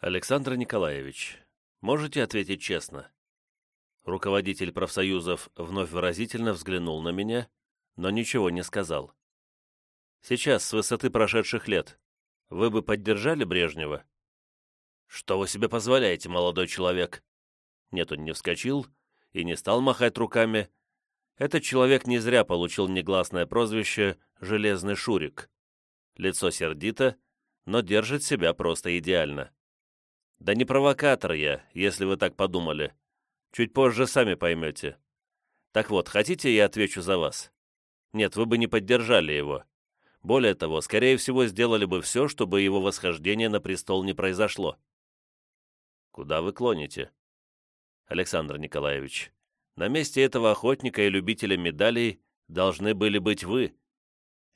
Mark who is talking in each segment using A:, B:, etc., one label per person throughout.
A: Александр Николаевич, можете ответить честно? Руководитель профсоюзов вновь выразительно взглянул на меня, но ничего не сказал. Сейчас, с высоты прошедших лет, вы бы поддержали Брежнева? Что вы себе позволяете, молодой человек? Нет, он не вскочил и не стал махать руками. Этот человек не зря получил негласное прозвище «Железный Шурик». Лицо сердито, но держит себя просто идеально. Да не провокатор я, если вы так подумали. Чуть позже сами поймете. Так вот, хотите, я отвечу за вас? Нет, вы бы не поддержали его. Более того, скорее всего, сделали бы все, чтобы его восхождение на престол не произошло. Куда вы клоните? Александр Николаевич, на месте этого охотника и любителя медалей должны были быть вы.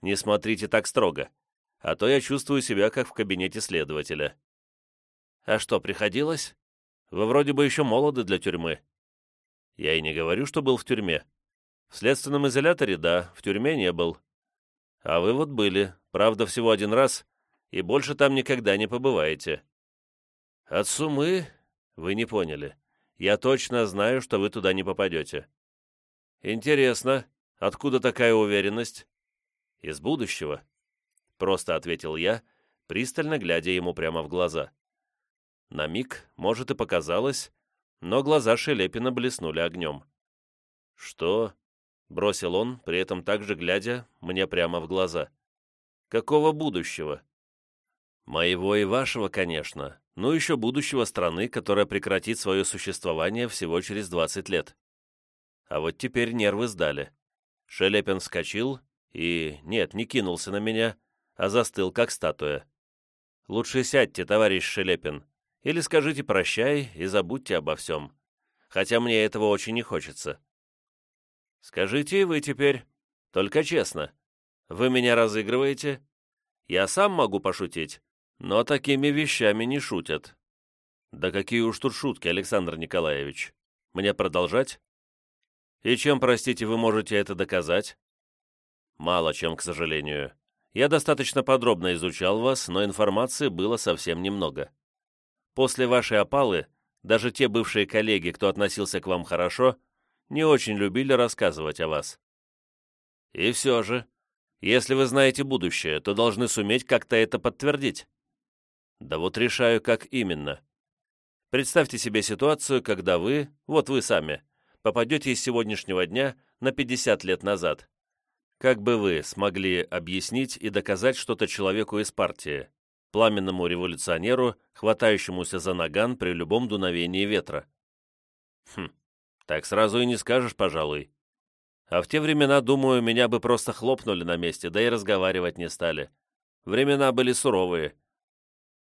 A: Не смотрите так строго, а то я чувствую себя как в кабинете следователя. А что, приходилось? Вы вроде бы еще молоды для тюрьмы. Я и не говорю, что был в тюрьме. В следственном изоляторе, да, в тюрьме не был. А вы вот были, правда, всего один раз, и больше там никогда не побываете. От сумы вы не поняли. Я точно знаю, что вы туда не попадете. Интересно, откуда такая уверенность? Из будущего. Просто ответил я, пристально глядя ему прямо в глаза. На миг, может, и показалось, но глаза Шелепина блеснули огнем. «Что?» — бросил он, при этом также глядя мне прямо в глаза. «Какого будущего?» «Моего и вашего, конечно, но еще будущего страны, которая прекратит свое существование всего через 20 лет. А вот теперь нервы сдали. Шелепин вскочил и, нет, не кинулся на меня, а застыл, как статуя. «Лучше сядьте, товарищ Шелепин, или скажите прощай и забудьте обо всем. Хотя мне этого очень не хочется. Скажите вы теперь. Только честно. Вы меня разыгрываете? Я сам могу пошутить, но такими вещами не шутят. Да какие уж тут шутки, Александр Николаевич. Мне продолжать? И чем, простите, вы можете это доказать? Мало чем, к сожалению. Я достаточно подробно изучал вас, но информации было совсем немного. После вашей опалы даже те бывшие коллеги, кто относился к вам хорошо, не очень любили рассказывать о вас. И все же, если вы знаете будущее, то должны суметь как-то это подтвердить. Да вот решаю, как именно. Представьте себе ситуацию, когда вы, вот вы сами, попадете из сегодняшнего дня на 50 лет назад. Как бы вы смогли объяснить и доказать что-то человеку из партии? Пламенному революционеру, хватающемуся за наган при любом дуновении ветра. Хм, так сразу и не скажешь, пожалуй. А в те времена, думаю, меня бы просто хлопнули на месте, да и разговаривать не стали. Времена были суровые.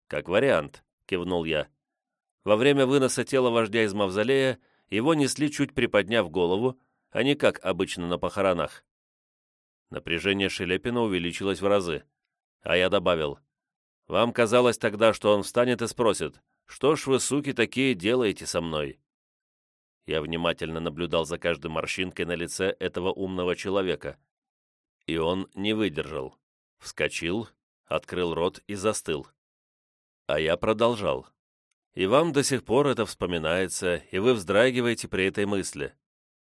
A: Как вариант, кивнул я. Во время выноса тела вождя из мавзолея его несли чуть приподняв голову, а не как обычно на похоронах. Напряжение Шелепина увеличилось в разы, а я добавил, вам казалось тогда, что он встанет и спросит, «Что ж вы, суки, такие делаете со мной?» Я внимательно наблюдал за каждой морщинкой на лице этого умного человека. И он не выдержал. Вскочил, открыл рот и застыл. А я продолжал. И вам до сих пор это вспоминается, и вы вздрагиваете при этой мысли.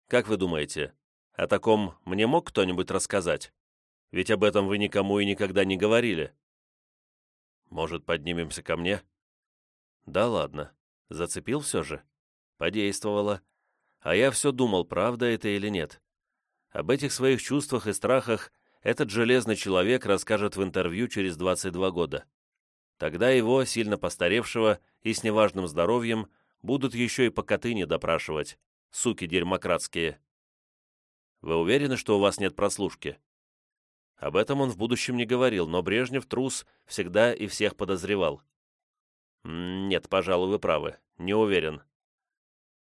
A: Как вы думаете, о таком мне мог кто-нибудь рассказать? Ведь об этом вы никому и никогда не говорили. Может, поднимемся ко мне?» «Да ладно. Зацепил все же?» «Подействовало. А я все думал, правда это или нет. Об этих своих чувствах и страхах этот железный человек расскажет в интервью через 22 года. Тогда его, сильно постаревшего и с неважным здоровьем, будут еще и по Катыни допрашивать. Суки дерьмократские. Вы уверены, что у вас нет прослушки?» Об этом он в будущем не говорил, но Брежнев трус всегда и всех подозревал. «Нет, пожалуй, вы правы. Не уверен.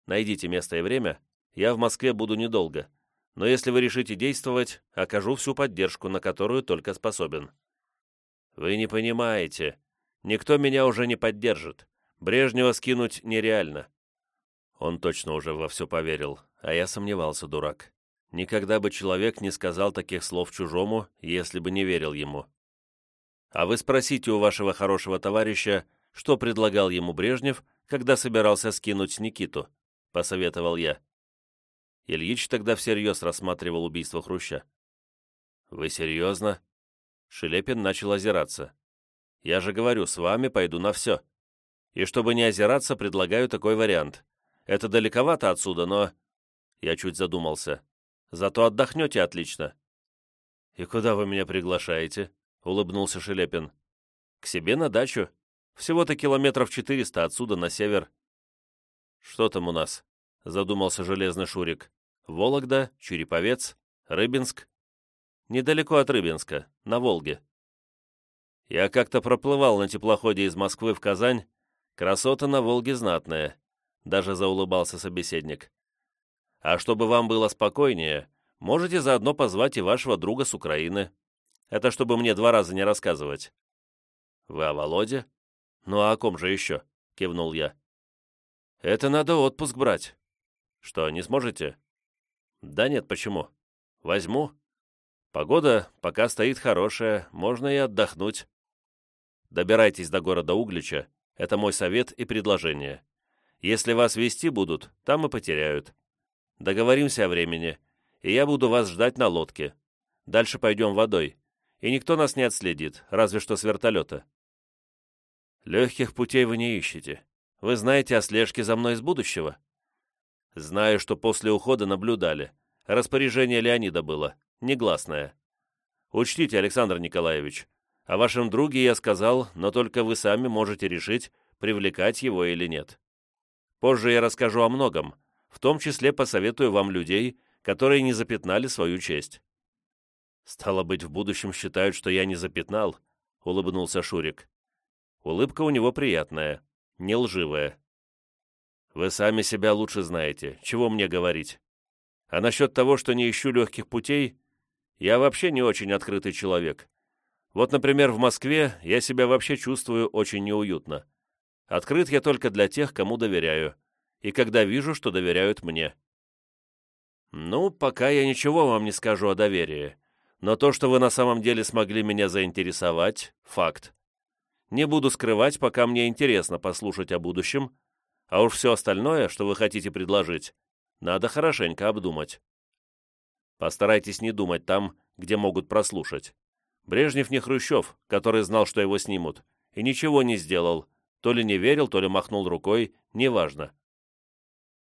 A: Найдите место и время. Я в Москве буду недолго. Но если вы решите действовать, окажу всю поддержку, на которую только способен». «Вы не понимаете. Никто меня уже не поддержит. Брежнева скинуть нереально». Он точно уже во все поверил, а я сомневался, дурак. Никогда бы человек не сказал таких слов чужому, если бы не верил ему. А вы спросите у вашего хорошего товарища, что предлагал ему Брежнев, когда собирался скинуть Никиту, посоветовал я. Ильич тогда всерьез рассматривал убийство Хруща. «Вы серьезно?» Шелепин начал озираться. «Я же говорю, с вами пойду на все. И чтобы не озираться, предлагаю такой вариант. Это далековато отсюда, но...» Я чуть задумался. «Зато отдохнете отлично». «И куда вы меня приглашаете?» — улыбнулся Шелепин. «К себе на дачу. Всего-то километров четыреста отсюда на север». «Что там у нас?» — задумался железный Шурик. «Вологда, Череповец, Рыбинск?» «Недалеко от Рыбинска, на Волге». Я как-то проплывал на теплоходе из Москвы в Казань. Красота на Волге знатная. Даже заулыбался собеседник. А чтобы вам было спокойнее, можете заодно позвать и вашего друга с Украины. Это чтобы мне два раза не рассказывать». «Вы о Володе?» «Ну а о ком же еще?» — кивнул я. «Это надо отпуск брать». «Что, не сможете?» «Да нет, почему? Возьму. Погода пока стоит хорошая, можно и отдохнуть. Добирайтесь до города Углича, это мой совет и предложение. Если вас вести будут, там и потеряют. Договоримся о времени, и я буду вас ждать на лодке. Дальше пойдем водой, и никто нас не отследит, разве что с вертолета. Легких путей вы не ищете. Вы знаете о слежке за мной из будущего? Знаю, что после ухода наблюдали. Распоряжение Леонида было, негласное. Учтите, Александр Николаевич, о вашем друге я сказал, но только вы сами можете решить, привлекать его или нет. Позже я расскажу о многом, в том числе посоветую вам людей, которые не запятнали свою честь. «Стало быть, в будущем считают, что я не запятнал», — улыбнулся Шурик. Улыбка у него приятная, не лживая. «Вы сами себя лучше знаете, чего мне говорить. А насчет того, что не ищу легких путей, я вообще не очень открытый человек. Вот, например, в Москве я себя вообще чувствую очень неуютно. Открыт я только для тех, кому доверяю, и когда вижу, что доверяют мне. Ну, пока я ничего вам не скажу о доверии, но то, что вы на самом деле смогли меня заинтересовать — факт. Не буду скрывать, пока мне интересно послушать о будущем, а уж все остальное, что вы хотите предложить, надо хорошенько обдумать. Постарайтесь не думать там, где могут прослушать. Брежнев не Хрущев, который знал, что его снимут, и ничего не сделал, то ли не верил, то ли махнул рукой, неважно.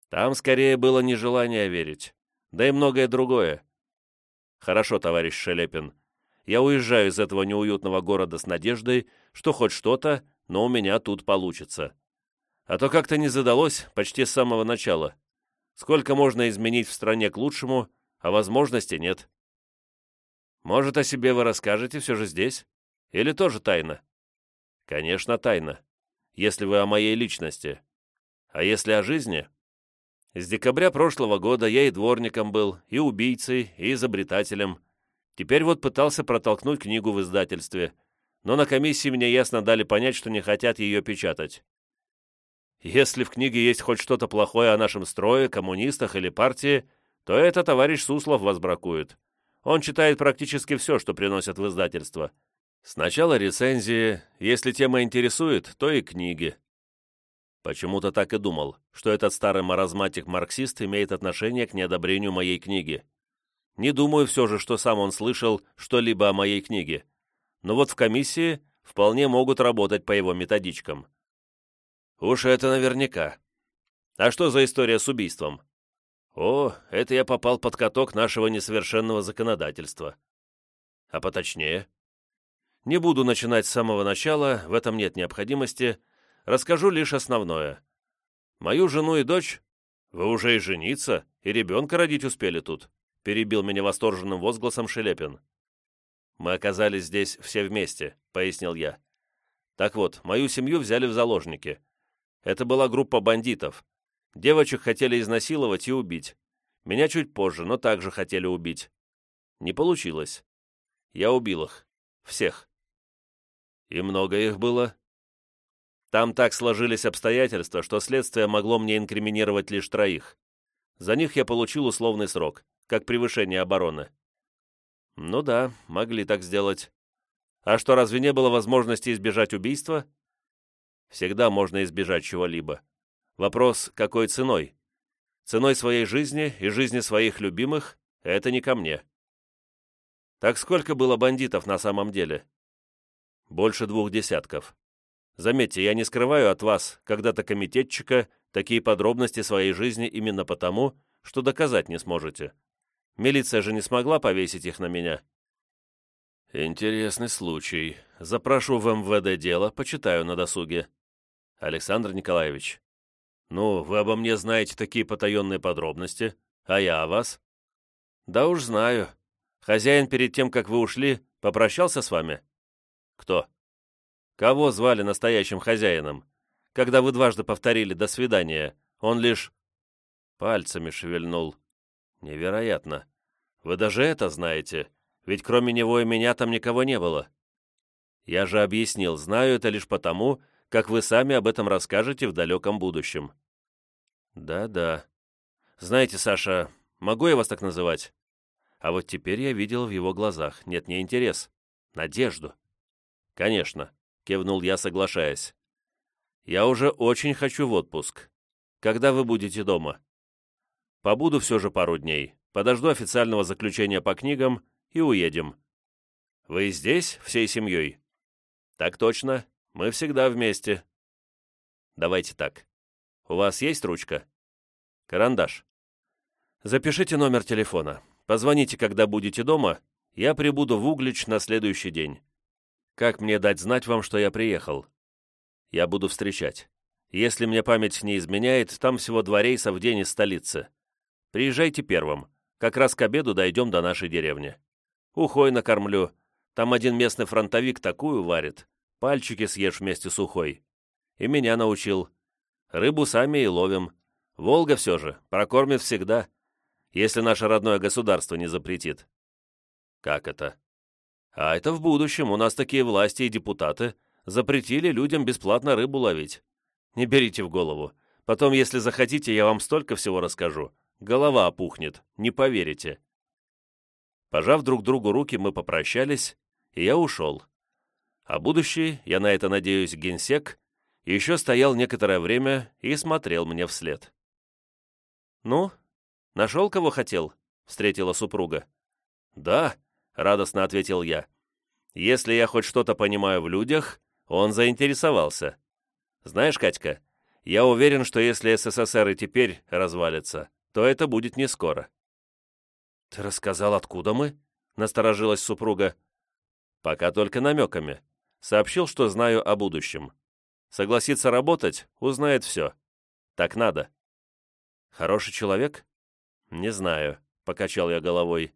A: Там скорее было нежелание верить, да и многое другое. Хорошо, товарищ Шелепин, я уезжаю из этого неуютного города с надеждой, что хоть что-то, но у меня тут получится. А то как-то не задалось почти с самого начала. Сколько можно изменить в стране к лучшему, а возможности нет. Может, о себе вы расскажете все же здесь? Или тоже тайна? Конечно, тайна если вы о моей личности. А если о жизни? С декабря прошлого года я и дворником был, и убийцей, и изобретателем. Теперь вот пытался протолкнуть книгу в издательстве, но на комиссии мне ясно дали понять, что не хотят ее печатать. Если в книге есть хоть что-то плохое о нашем строе, коммунистах или партии, то это товарищ Суслов возбракует. Он читает практически все, что приносят в издательство. Сначала рецензии, если тема интересует, то и книги. Почему-то так и думал, что этот старый маразматик-марксист имеет отношение к неодобрению моей книги. Не думаю все же, что сам он слышал что-либо о моей книге. Но вот в комиссии вполне могут работать по его методичкам. Уж это наверняка. А что за история с убийством? О, это я попал под каток нашего несовершенного законодательства. А поточнее? Не буду начинать с самого начала, в этом нет необходимости. Расскажу лишь основное. Мою жену и дочь... Вы уже и жениться, и ребенка родить успели тут, перебил меня восторженным возгласом Шелепин. Мы оказались здесь все вместе, пояснил я. Так вот, мою семью взяли в заложники. Это была группа бандитов. Девочек хотели изнасиловать и убить. Меня чуть позже, но также хотели убить. Не получилось. Я убил их. Всех. И много их было? Там так сложились обстоятельства, что следствие могло мне инкриминировать лишь троих. За них я получил условный срок, как превышение обороны. Ну да, могли так сделать. А что, разве не было возможности избежать убийства? Всегда можно избежать чего-либо. Вопрос, какой ценой? Ценой своей жизни и жизни своих любимых – это не ко мне. Так сколько было бандитов на самом деле? Больше двух десятков. Заметьте, я не скрываю от вас, когда-то комитетчика, такие подробности своей жизни именно потому, что доказать не сможете. Милиция же не смогла повесить их на меня. Интересный случай. Запрошу в МВД дело, почитаю на досуге. Александр Николаевич. Ну, вы обо мне знаете такие потаенные подробности, а я о вас? Да уж знаю. Хозяин перед тем, как вы ушли, попрощался с вами? Кто? Кого звали настоящим хозяином? Когда вы дважды повторили «до свидания», он лишь пальцами шевельнул. Невероятно. Вы даже это знаете, ведь кроме него и меня там никого не было. Я же объяснил, знаю это лишь потому, как вы сами об этом расскажете в далеком будущем. Да-да. Знаете, Саша, могу я вас так называть? А вот теперь я видел в его глазах, нет, не интерес, надежду. Конечно кивнул я, соглашаясь. «Я уже очень хочу в отпуск. Когда вы будете дома?» «Побуду все же пару дней, подожду официального заключения по книгам и уедем». «Вы здесь, всей семьей?» «Так точно, мы всегда вместе». «Давайте так. У вас есть ручка?» «Карандаш». «Запишите номер телефона. Позвоните, когда будете дома. Я прибуду в Углич на следующий день. Как мне дать знать вам, что я приехал? Я буду встречать. Если мне память не изменяет, там всего два рейса в день из столицы. Приезжайте первым. Как раз к обеду дойдем до нашей деревни. Ухой накормлю. Там один местный фронтовик такую варит. Пальчики съешь вместе с ухой. И меня научил. Рыбу сами и ловим. Волга все же, прокормит всегда. Если наше родное государство не запретит. Как это? А это в будущем у нас такие власти и депутаты запретили людям бесплатно рыбу ловить. Не берите в голову. Потом, если захотите, я вам столько всего расскажу. Голова опухнет, не поверите. Пожав друг другу руки, мы попрощались, и я ушел. А будущий, я на это надеюсь, генсек, еще стоял некоторое время и смотрел мне вслед. «Ну, нашел, кого хотел?» — встретила супруга. «Да», радостно ответил я. Если я хоть что-то понимаю в людях, он заинтересовался. Знаешь, Катька, я уверен, что если СССР и теперь развалится, то это будет не скоро. Ты рассказал, откуда мы? Насторожилась супруга. Пока только намеками. Сообщил, что знаю о будущем. Согласится работать, узнает все. Так надо. Хороший человек? Не знаю, покачал я головой.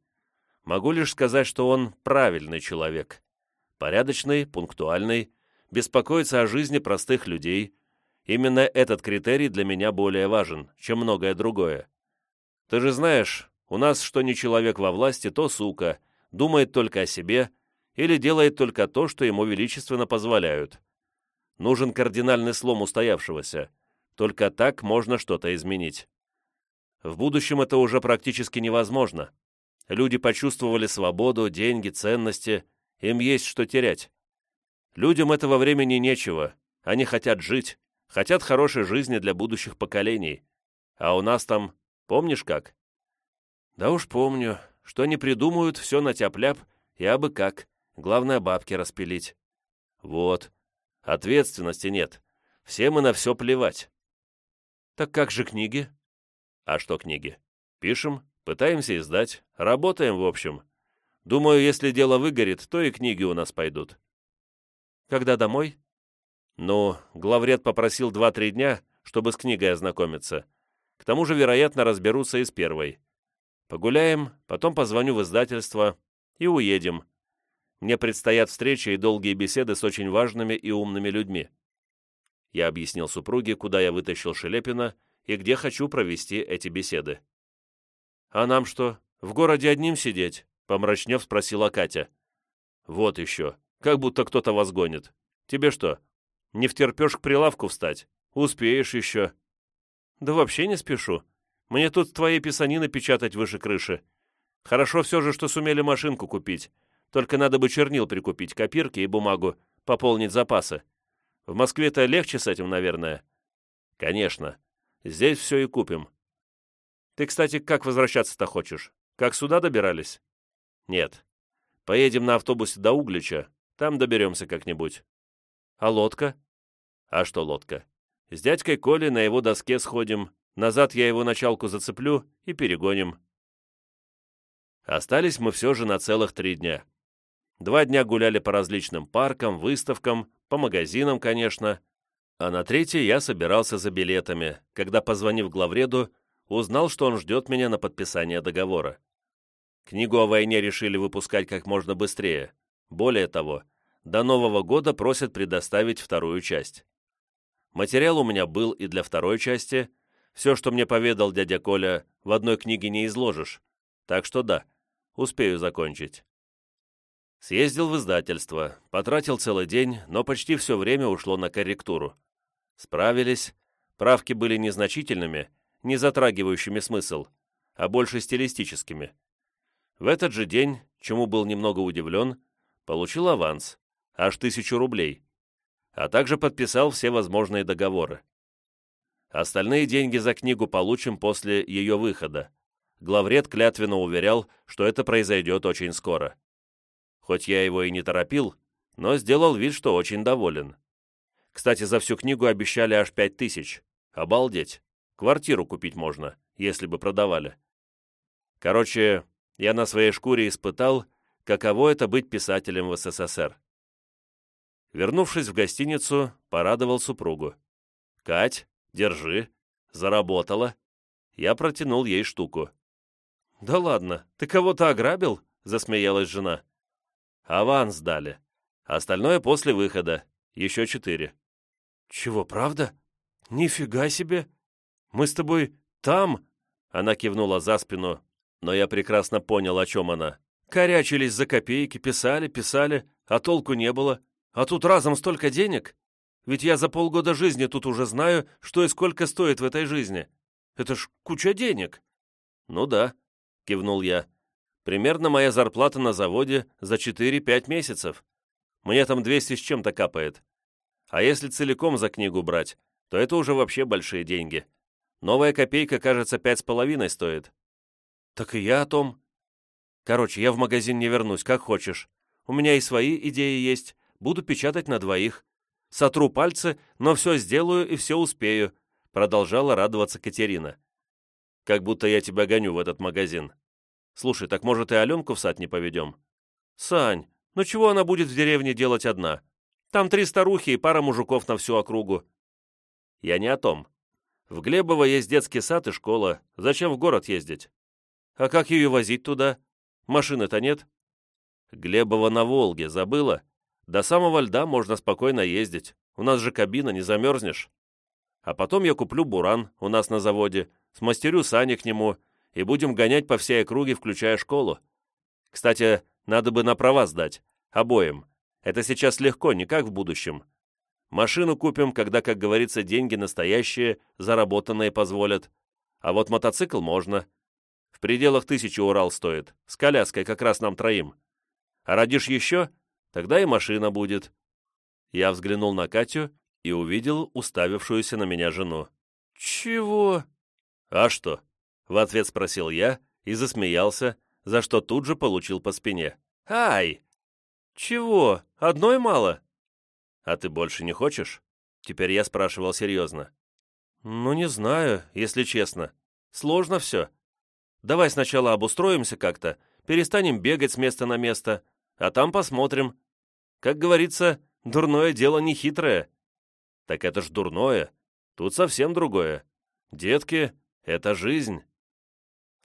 A: Могу лишь сказать, что он правильный человек. Порядочный, пунктуальный, беспокоится о жизни простых людей. Именно этот критерий для меня более важен, чем многое другое. Ты же знаешь, у нас что не человек во власти, то сука, думает только о себе или делает только то, что ему величественно позволяют. Нужен кардинальный слом устоявшегося. Только так можно что-то изменить. В будущем это уже практически невозможно. Люди почувствовали свободу, деньги, ценности. Им есть что терять. Людям этого времени нечего. Они хотят жить, хотят хорошей жизни для будущих поколений. А у нас там, помнишь как? Да уж помню. Что не придумают, все на тяп-ляп, и абы как. Главное, бабки распилить. Вот. Ответственности нет. Все мы на все плевать. Так как же книги? А что книги? Пишем, Пытаемся издать. Работаем, в общем. Думаю, если дело выгорит, то и книги у нас пойдут. Когда домой? Ну, главред попросил два-три дня, чтобы с книгой ознакомиться. К тому же, вероятно, разберутся и с первой. Погуляем, потом позвоню в издательство и уедем. Мне предстоят встречи и долгие беседы с очень важными и умными людьми. Я объяснил супруге, куда я вытащил Шелепина и где хочу провести эти беседы. «А нам что, в городе одним сидеть?» — помрачнев спросила Катя. «Вот еще, как будто кто-то вас гонит. Тебе что, не втерпешь к прилавку встать? Успеешь еще». «Да вообще не спешу. Мне тут твои писанины печатать выше крыши. Хорошо все же, что сумели машинку купить. Только надо бы чернил прикупить, копирки и бумагу, пополнить запасы. В Москве-то легче с этим, наверное». «Конечно. Здесь все и купим». «Ты, кстати, как возвращаться-то хочешь? Как сюда добирались?» «Нет. Поедем на автобусе до Углича, там доберемся как-нибудь». «А лодка?» «А что лодка? С дядькой Колей на его доске сходим, назад я его началку зацеплю и перегоним». Остались мы все же на целых три дня. Два дня гуляли по различным паркам, выставкам, по магазинам, конечно. А на третий я собирался за билетами, когда, позвонив главреду, узнал, что он ждет меня на подписание договора. Книгу о войне решили выпускать как можно быстрее. Более того, до Нового года просят предоставить вторую часть. Материал у меня был и для второй части. Все, что мне поведал дядя Коля, в одной книге не изложишь. Так что да, успею закончить. Съездил в издательство, потратил целый день, но почти все время ушло на корректуру. Справились, правки были незначительными, не затрагивающими смысл, а больше стилистическими. В этот же день, чему был немного удивлен, получил аванс, аж тысячу рублей, а также подписал все возможные договоры. Остальные деньги за книгу получим после ее выхода. Главред клятвенно уверял, что это произойдет очень скоро. Хоть я его и не торопил, но сделал вид, что очень доволен. Кстати, за всю книгу обещали аж пять тысяч. Обалдеть. Квартиру купить можно, если бы продавали. Короче, я на своей шкуре испытал, каково это быть писателем в СССР. Вернувшись в гостиницу, порадовал супругу. «Кать, держи. Заработала». Я протянул ей штуку. «Да ладно, ты кого-то ограбил?» — засмеялась жена. Аванс дали. Остальное после выхода. Еще четыре. Чего, правда? Нифига себе! Мы с тобой там? Она кивнула за спину, но я прекрасно понял, о чем она. Корячились за копейки, писали, писали, а толку не было. А тут разом столько денег. Ведь я за полгода жизни тут уже знаю, что и сколько стоит в этой жизни. Это ж куча денег. Ну да, кивнул я. Примерно моя зарплата на заводе за 4-5 месяцев. Мне там 200 с чем-то капает. А если целиком за книгу брать, то это уже вообще большие деньги. Новая копейка, кажется, пять с половиной стоит. Так и я о том. Короче, я в магазин не вернусь, как хочешь. У меня и свои идеи есть. Буду печатать на двоих. Сотру пальцы, но все сделаю и все успею», — продолжала радоваться Катерина. «Как будто я тебя гоню в этот магазин. Слушай, так может и Аленку в сад не поведем? Сань, ну чего она будет в деревне делать одна? Там три старухи и пара мужиков на всю округу. Я не о том. В Глебово есть детский сад и школа. Зачем в город ездить? А как ее возить туда? Машины-то нет. Глебово на Волге, забыла? До самого льда можно спокойно ездить. У нас же кабина, не замерзнешь. А потом я куплю буран у нас на заводе, смастерю сани к нему и будем гонять по всей округе, включая школу. Кстати, надо бы на права сдать. Обоим. Это сейчас легко, не как в будущем. Машину купим, когда, как говорится, деньги настоящие, заработанные позволят. А вот мотоцикл можно. В пределах тысячи Урал стоит. С коляской как раз нам троим. А родишь еще? Тогда и машина будет. Я взглянул на Катю и увидел уставившуюся на меня жену. «Чего?» «А что?» В ответ спросил я и засмеялся, за что тут же получил по спине. «Ай!» «Чего? Одной мало?» «А ты больше не хочешь?» Теперь я спрашивал серьезно. «Ну, не знаю, если честно. Сложно все. Давай сначала обустроимся как-то, перестанем бегать с места на место, а там посмотрим. Как говорится, дурное дело не хитрое». «Так это ж дурное. Тут совсем другое. Детки — это жизнь».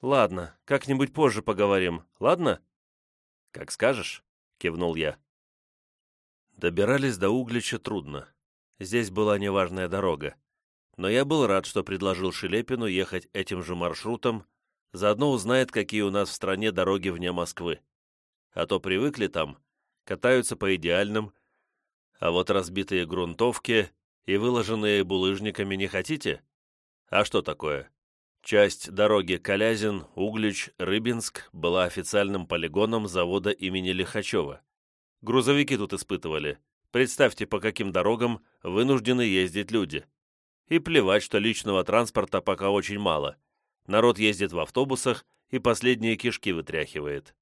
A: «Ладно, как-нибудь позже поговорим, ладно?» «Как скажешь», — кивнул я. Добирались до Углича трудно. Здесь была неважная дорога. Но я был рад, что предложил Шелепину ехать этим же маршрутом, заодно узнает, какие у нас в стране дороги вне Москвы. А то привыкли там, катаются по идеальным, а вот разбитые грунтовки и выложенные булыжниками не хотите? А что такое? Часть дороги Калязин, Углич, Рыбинск была официальным полигоном завода имени Лихачева. Грузовики тут испытывали, Представьте, по каким дорогам вынуждены ездить люди. И плевать, что личного транспорта пока очень мало. Народ ездит в автобусах и последние кишки вытряхивает.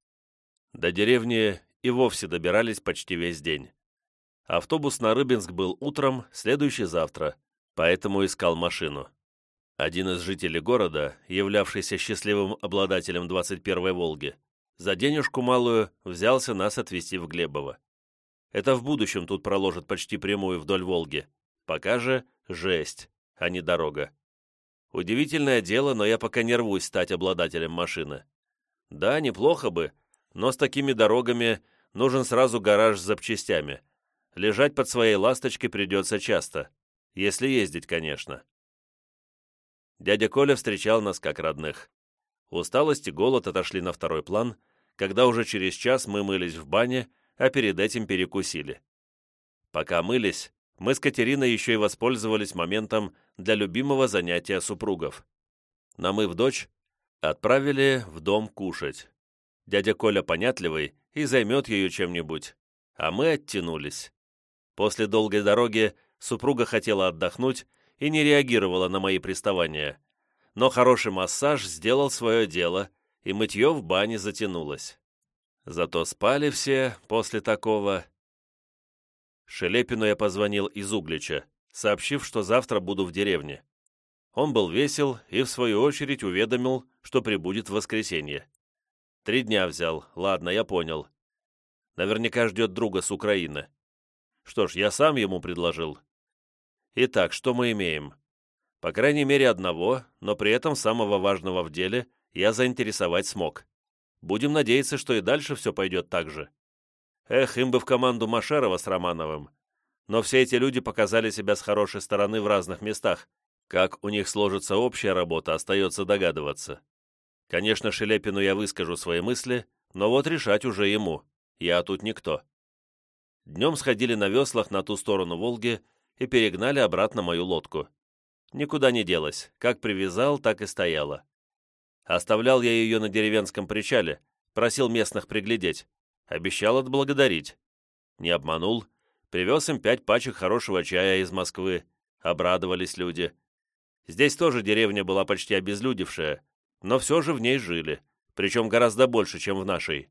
A: До деревни и вовсе добирались почти весь день. Автобус на Рыбинск был утром, следующий завтра, поэтому искал машину. Один из жителей города, являвшийся счастливым обладателем 21-й «Волги», за денежку малую взялся нас отвезти в Глебово. Это в будущем тут проложат почти прямую вдоль Волги. Пока же жесть, а не дорога. Удивительное дело, но я пока не рвусь стать обладателем машины. Да, неплохо бы, но с такими дорогами нужен сразу гараж с запчастями. Лежать под своей ласточкой придется часто. Если ездить, конечно. Дядя Коля встречал нас как родных. Усталость и голод отошли на второй план, когда уже через час мы мылись в бане, а перед этим перекусили. Пока мылись, мы с Катериной еще и воспользовались моментом для любимого занятия супругов. Намыв дочь, отправили в дом кушать. Дядя Коля понятливый и займет ее чем-нибудь, а мы оттянулись. После долгой дороги супруга хотела отдохнуть и не реагировала на мои приставания. Но хороший массаж сделал свое дело, и мытье в бане затянулось. Зато спали все после такого. Шелепину я позвонил из Углича, сообщив, что завтра буду в деревне. Он был весел и, в свою очередь, уведомил, что прибудет в воскресенье. Три дня взял, ладно, я понял. Наверняка ждет друга с Украины. Что ж, я сам ему предложил. Итак, что мы имеем? По крайней мере одного, но при этом самого важного в деле я заинтересовать смог. Будем надеяться, что и дальше все пойдет так же. Эх, им бы в команду Машерова с Романовым. Но все эти люди показали себя с хорошей стороны в разных местах. Как у них сложится общая работа, остается догадываться. Конечно, Шелепину я выскажу свои мысли, но вот решать уже ему. Я тут никто. Днем сходили на веслах на ту сторону Волги и перегнали обратно мою лодку. Никуда не делась, как привязал, так и стояла. Оставлял я ее на деревенском причале, просил местных приглядеть, обещал отблагодарить. Не обманул, привез им пять пачек хорошего чая из Москвы, обрадовались люди. Здесь тоже деревня была почти обезлюдевшая, но все же в ней жили, причем гораздо больше, чем в нашей.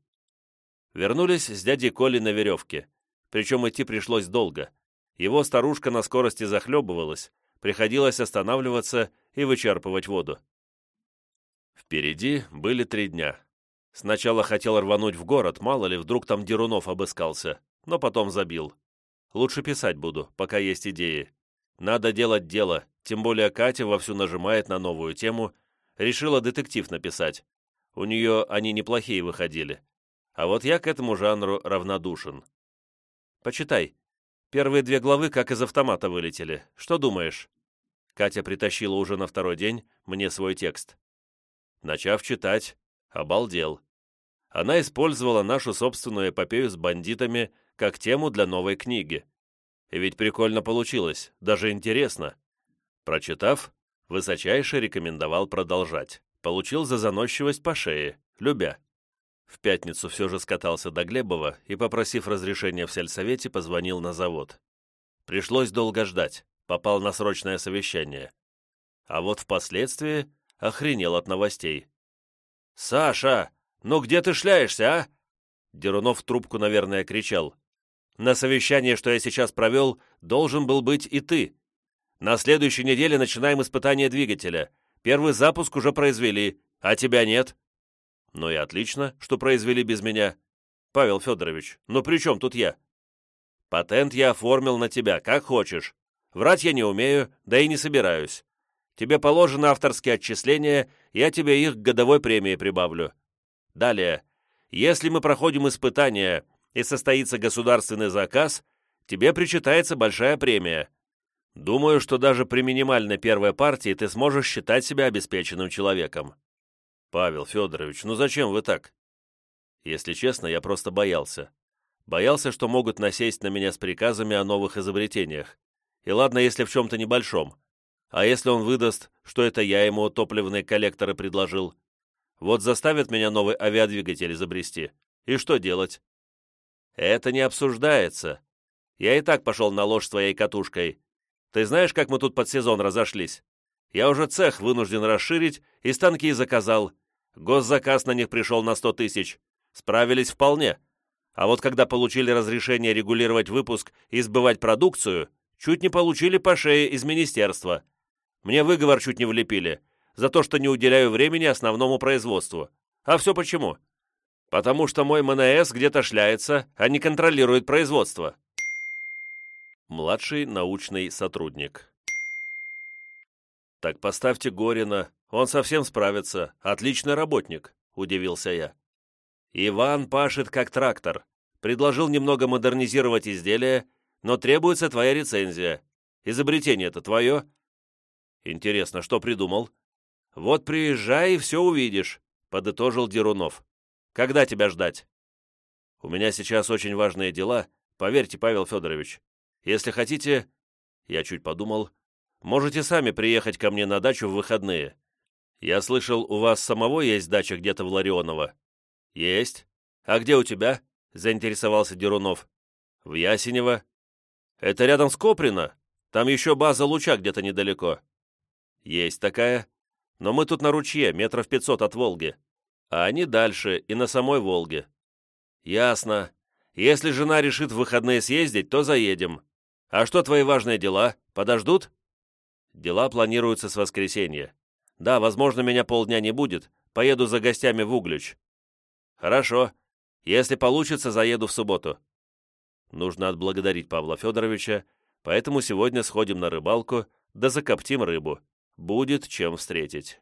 A: Вернулись с дядей Колей на веревке, причем идти пришлось долго. Его старушка на скорости захлебывалась, приходилось останавливаться и вычерпывать воду. Впереди были три дня. Сначала хотел рвануть в город, мало ли, вдруг там Дерунов обыскался, но потом забил. Лучше писать буду, пока есть идеи. Надо делать дело, тем более Катя вовсю нажимает на новую тему решила детектив написать. У нее они неплохие выходили. А вот я к этому жанру равнодушен. Почитай. Первые две главы как из автомата вылетели. Что думаешь? Катя притащила уже на второй день мне свой текст. Начав читать, обалдел. Она использовала нашу собственную эпопею с бандитами как тему для новой книги. И ведь прикольно получилось, даже интересно. Прочитав, Высочайше рекомендовал продолжать. Получил за заносчивость по шее, любя. В пятницу все же скатался до Глебова и, попросив разрешения в сельсовете, позвонил на завод. Пришлось долго ждать, попал на срочное совещание. А вот впоследствии охренел от новостей. «Саша, ну где ты шляешься, а?» Дерунов в трубку, наверное, кричал. «На совещании, что я сейчас провел, должен был быть и ты. На следующей неделе начинаем испытание двигателя. Первый запуск уже произвели, а тебя нет». «Ну и отлично, что произвели без меня. Павел Федорович, ну при чем тут я?» «Патент я оформил на тебя, как хочешь. Врать я не умею, да и не собираюсь. Тебе положено авторские отчисления, я тебе их к годовой премии прибавлю. Далее, если мы проходим испытания и состоится государственный заказ, тебе причитается большая премия. Думаю, что даже при минимальной первой партии ты сможешь считать себя обеспеченным человеком. Павел Федорович, ну зачем вы так? Если честно, я просто боялся. Боялся, что могут насесть на меня с приказами о новых изобретениях. И ладно, если в чем-то небольшом. А если он выдаст, что это я ему топливные коллекторы предложил? Вот заставит меня новый авиадвигатель изобрести. И что делать? Это не обсуждается. Я и так пошел на ложь с твоей катушкой. Ты знаешь, как мы тут под сезон разошлись? Я уже цех вынужден расширить и станки заказал. Госзаказ на них пришел на сто тысяч. Справились вполне. А вот когда получили разрешение регулировать выпуск и сбывать продукцию, чуть не получили по шее из министерства. Мне выговор чуть не влепили за то, что не уделяю времени основному производству. А все почему? Потому что мой МНС где-то шляется, а не контролирует производство. Младший научный сотрудник. «Так поставьте Горина, он совсем справится, отличный работник», — удивился я. «Иван пашет как трактор. Предложил немного модернизировать изделие, но требуется твоя рецензия. Изобретение это твое?» «Интересно, что придумал?» «Вот приезжай и все увидишь», — подытожил Дерунов. «Когда тебя ждать?» «У меня сейчас очень важные дела, поверьте, Павел Федорович. Если хотите...» Я чуть подумал. «Можете сами приехать ко мне на дачу в выходные. Я слышал, у вас самого есть дача где-то в Ларионово?» «Есть. А где у тебя?» — заинтересовался Дерунов. «В Ясенево. Это рядом с Коприно. Там еще база луча где-то недалеко». «Есть такая. Но мы тут на ручье, метров пятьсот от Волги. А они дальше и на самой Волге». «Ясно. Если жена решит в выходные съездить, то заедем. «А что твои важные дела? Подождут?» «Дела планируются с воскресенья. Да, возможно, меня полдня не будет. Поеду за гостями в Углич». «Хорошо. Если получится, заеду в субботу». Нужно отблагодарить Павла Федоровича, поэтому сегодня сходим на рыбалку, да закоптим рыбу. Будет чем встретить.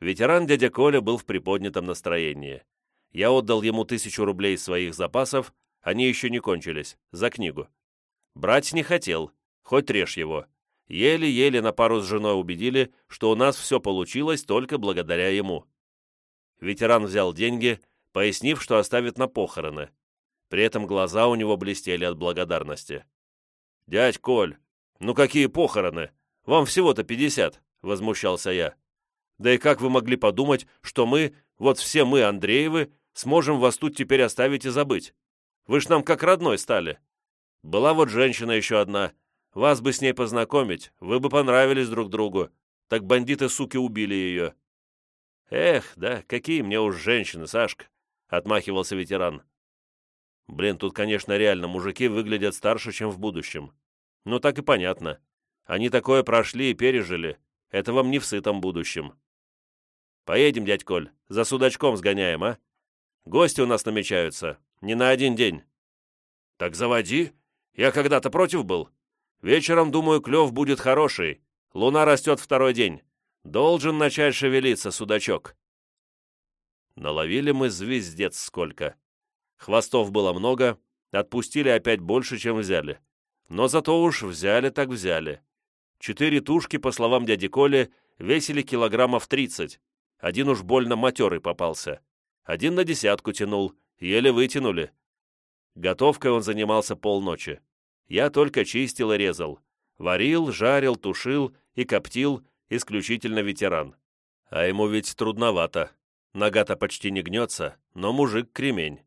A: Ветеран дядя Коля был в приподнятом настроении. Я отдал ему тысячу рублей своих запасов, они еще не кончились, за книгу. Брать не хотел, хоть режь его. Еле-еле на пару с женой убедили, что у нас все получилось только благодаря ему. Ветеран взял деньги, пояснив, что оставит на похороны. При этом глаза у него блестели от благодарности. «Дядь Коль, ну какие похороны? Вам всего-то пятьдесят», — возмущался я. «Да и как вы могли подумать, что мы, вот все мы, Андреевы, сможем вас тут теперь оставить и забыть? Вы ж нам как родной стали. Была вот женщина еще одна. Вас бы с ней познакомить, вы бы понравились друг другу. Так бандиты-суки убили ее». «Эх, да, какие мне уж женщины, Сашка!» — отмахивался ветеран. «Блин, тут, конечно, реально мужики выглядят старше, чем в будущем. Ну, так и понятно. Они такое прошли и пережили. Это вам не в сытом будущем. Поедем, дядь Коль, за судачком сгоняем, а? Гости у нас намечаются. Не на один день». «Так заводи», я когда-то против был. Вечером, думаю, клев будет хороший. Луна растет второй день. Должен начать шевелиться, судачок. Наловили мы звездец сколько. Хвостов было много, отпустили опять больше, чем взяли. Но зато уж взяли так взяли. Четыре тушки, по словам дяди Коли, весили килограммов тридцать. Один уж больно матерый попался. Один на десятку тянул, еле вытянули. Готовкой он занимался полночи. Я только чистил и резал. Варил, жарил, тушил и коптил исключительно ветеран. А ему ведь трудновато. Нога-то почти не гнется, но мужик кремень.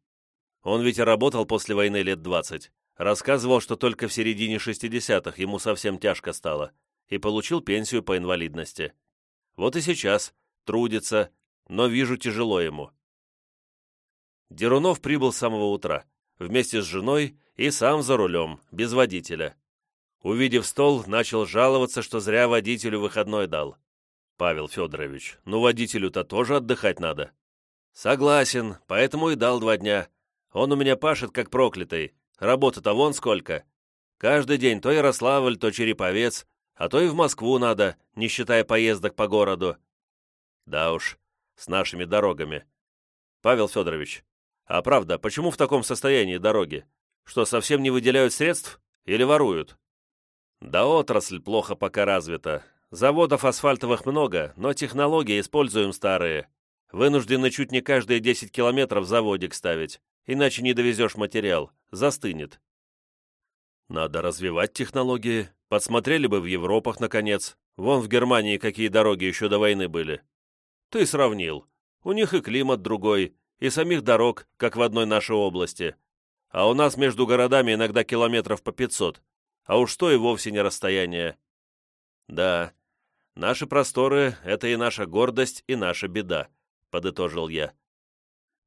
A: Он ведь работал после войны лет двадцать. Рассказывал, что только в середине 60-х ему совсем тяжко стало, и получил пенсию по инвалидности. Вот и сейчас трудится, но вижу тяжело ему. Дерунов прибыл с самого утра вместе с женой и сам за рулем, без водителя. Увидев стол, начал жаловаться, что зря водителю выходной дал. «Павел Федорович, ну водителю-то тоже отдыхать надо». «Согласен, поэтому и дал два дня. Он у меня пашет как проклятый. Работы-то вон сколько. Каждый день то Ярославль, то Череповец, а то и в Москву надо, не считая поездок по городу». «Да уж, с нашими дорогами. Павел Федорович, а правда, почему в таком состоянии дороги? Что, совсем не выделяют средств? Или воруют? Да отрасль плохо пока развита. Заводов асфальтовых много, но технологии используем старые. Вынуждены чуть не каждые 10 километров заводик ставить, иначе не довезешь материал, застынет. Надо развивать технологии. Подсмотрели бы в Европах, наконец. Вон в Германии какие дороги еще до войны были. Ты сравнил. У них и климат другой, и самих дорог, как в одной нашей области. а у нас между городами иногда километров по пятьсот, а уж то и вовсе не расстояние. Да, наши просторы — это и наша гордость, и наша беда, — подытожил я.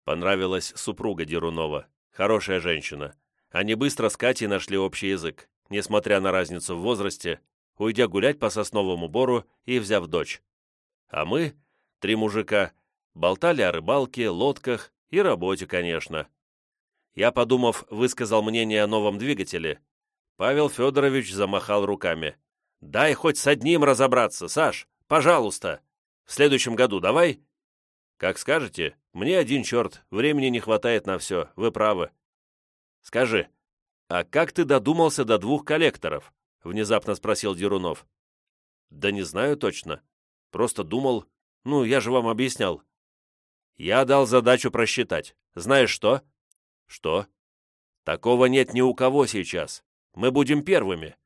A: Понравилась супруга Дерунова, хорошая женщина. Они быстро с Катей нашли общий язык, несмотря на разницу в возрасте, уйдя гулять по сосновому бору и взяв дочь. А мы, три мужика, болтали о рыбалке, лодках и работе, конечно. Я, подумав, высказал мнение о новом двигателе. Павел Федорович замахал руками. «Дай хоть с одним разобраться, Саш, пожалуйста. В следующем году давай?» «Как скажете, мне один черт, времени не хватает на все, вы правы». «Скажи, а как ты додумался до двух коллекторов?» — внезапно спросил Дерунов. «Да не знаю точно. Просто думал... Ну, я же вам объяснял. Я дал задачу просчитать. Знаешь что?» «Что?» «Такого нет ни у кого сейчас. Мы будем первыми.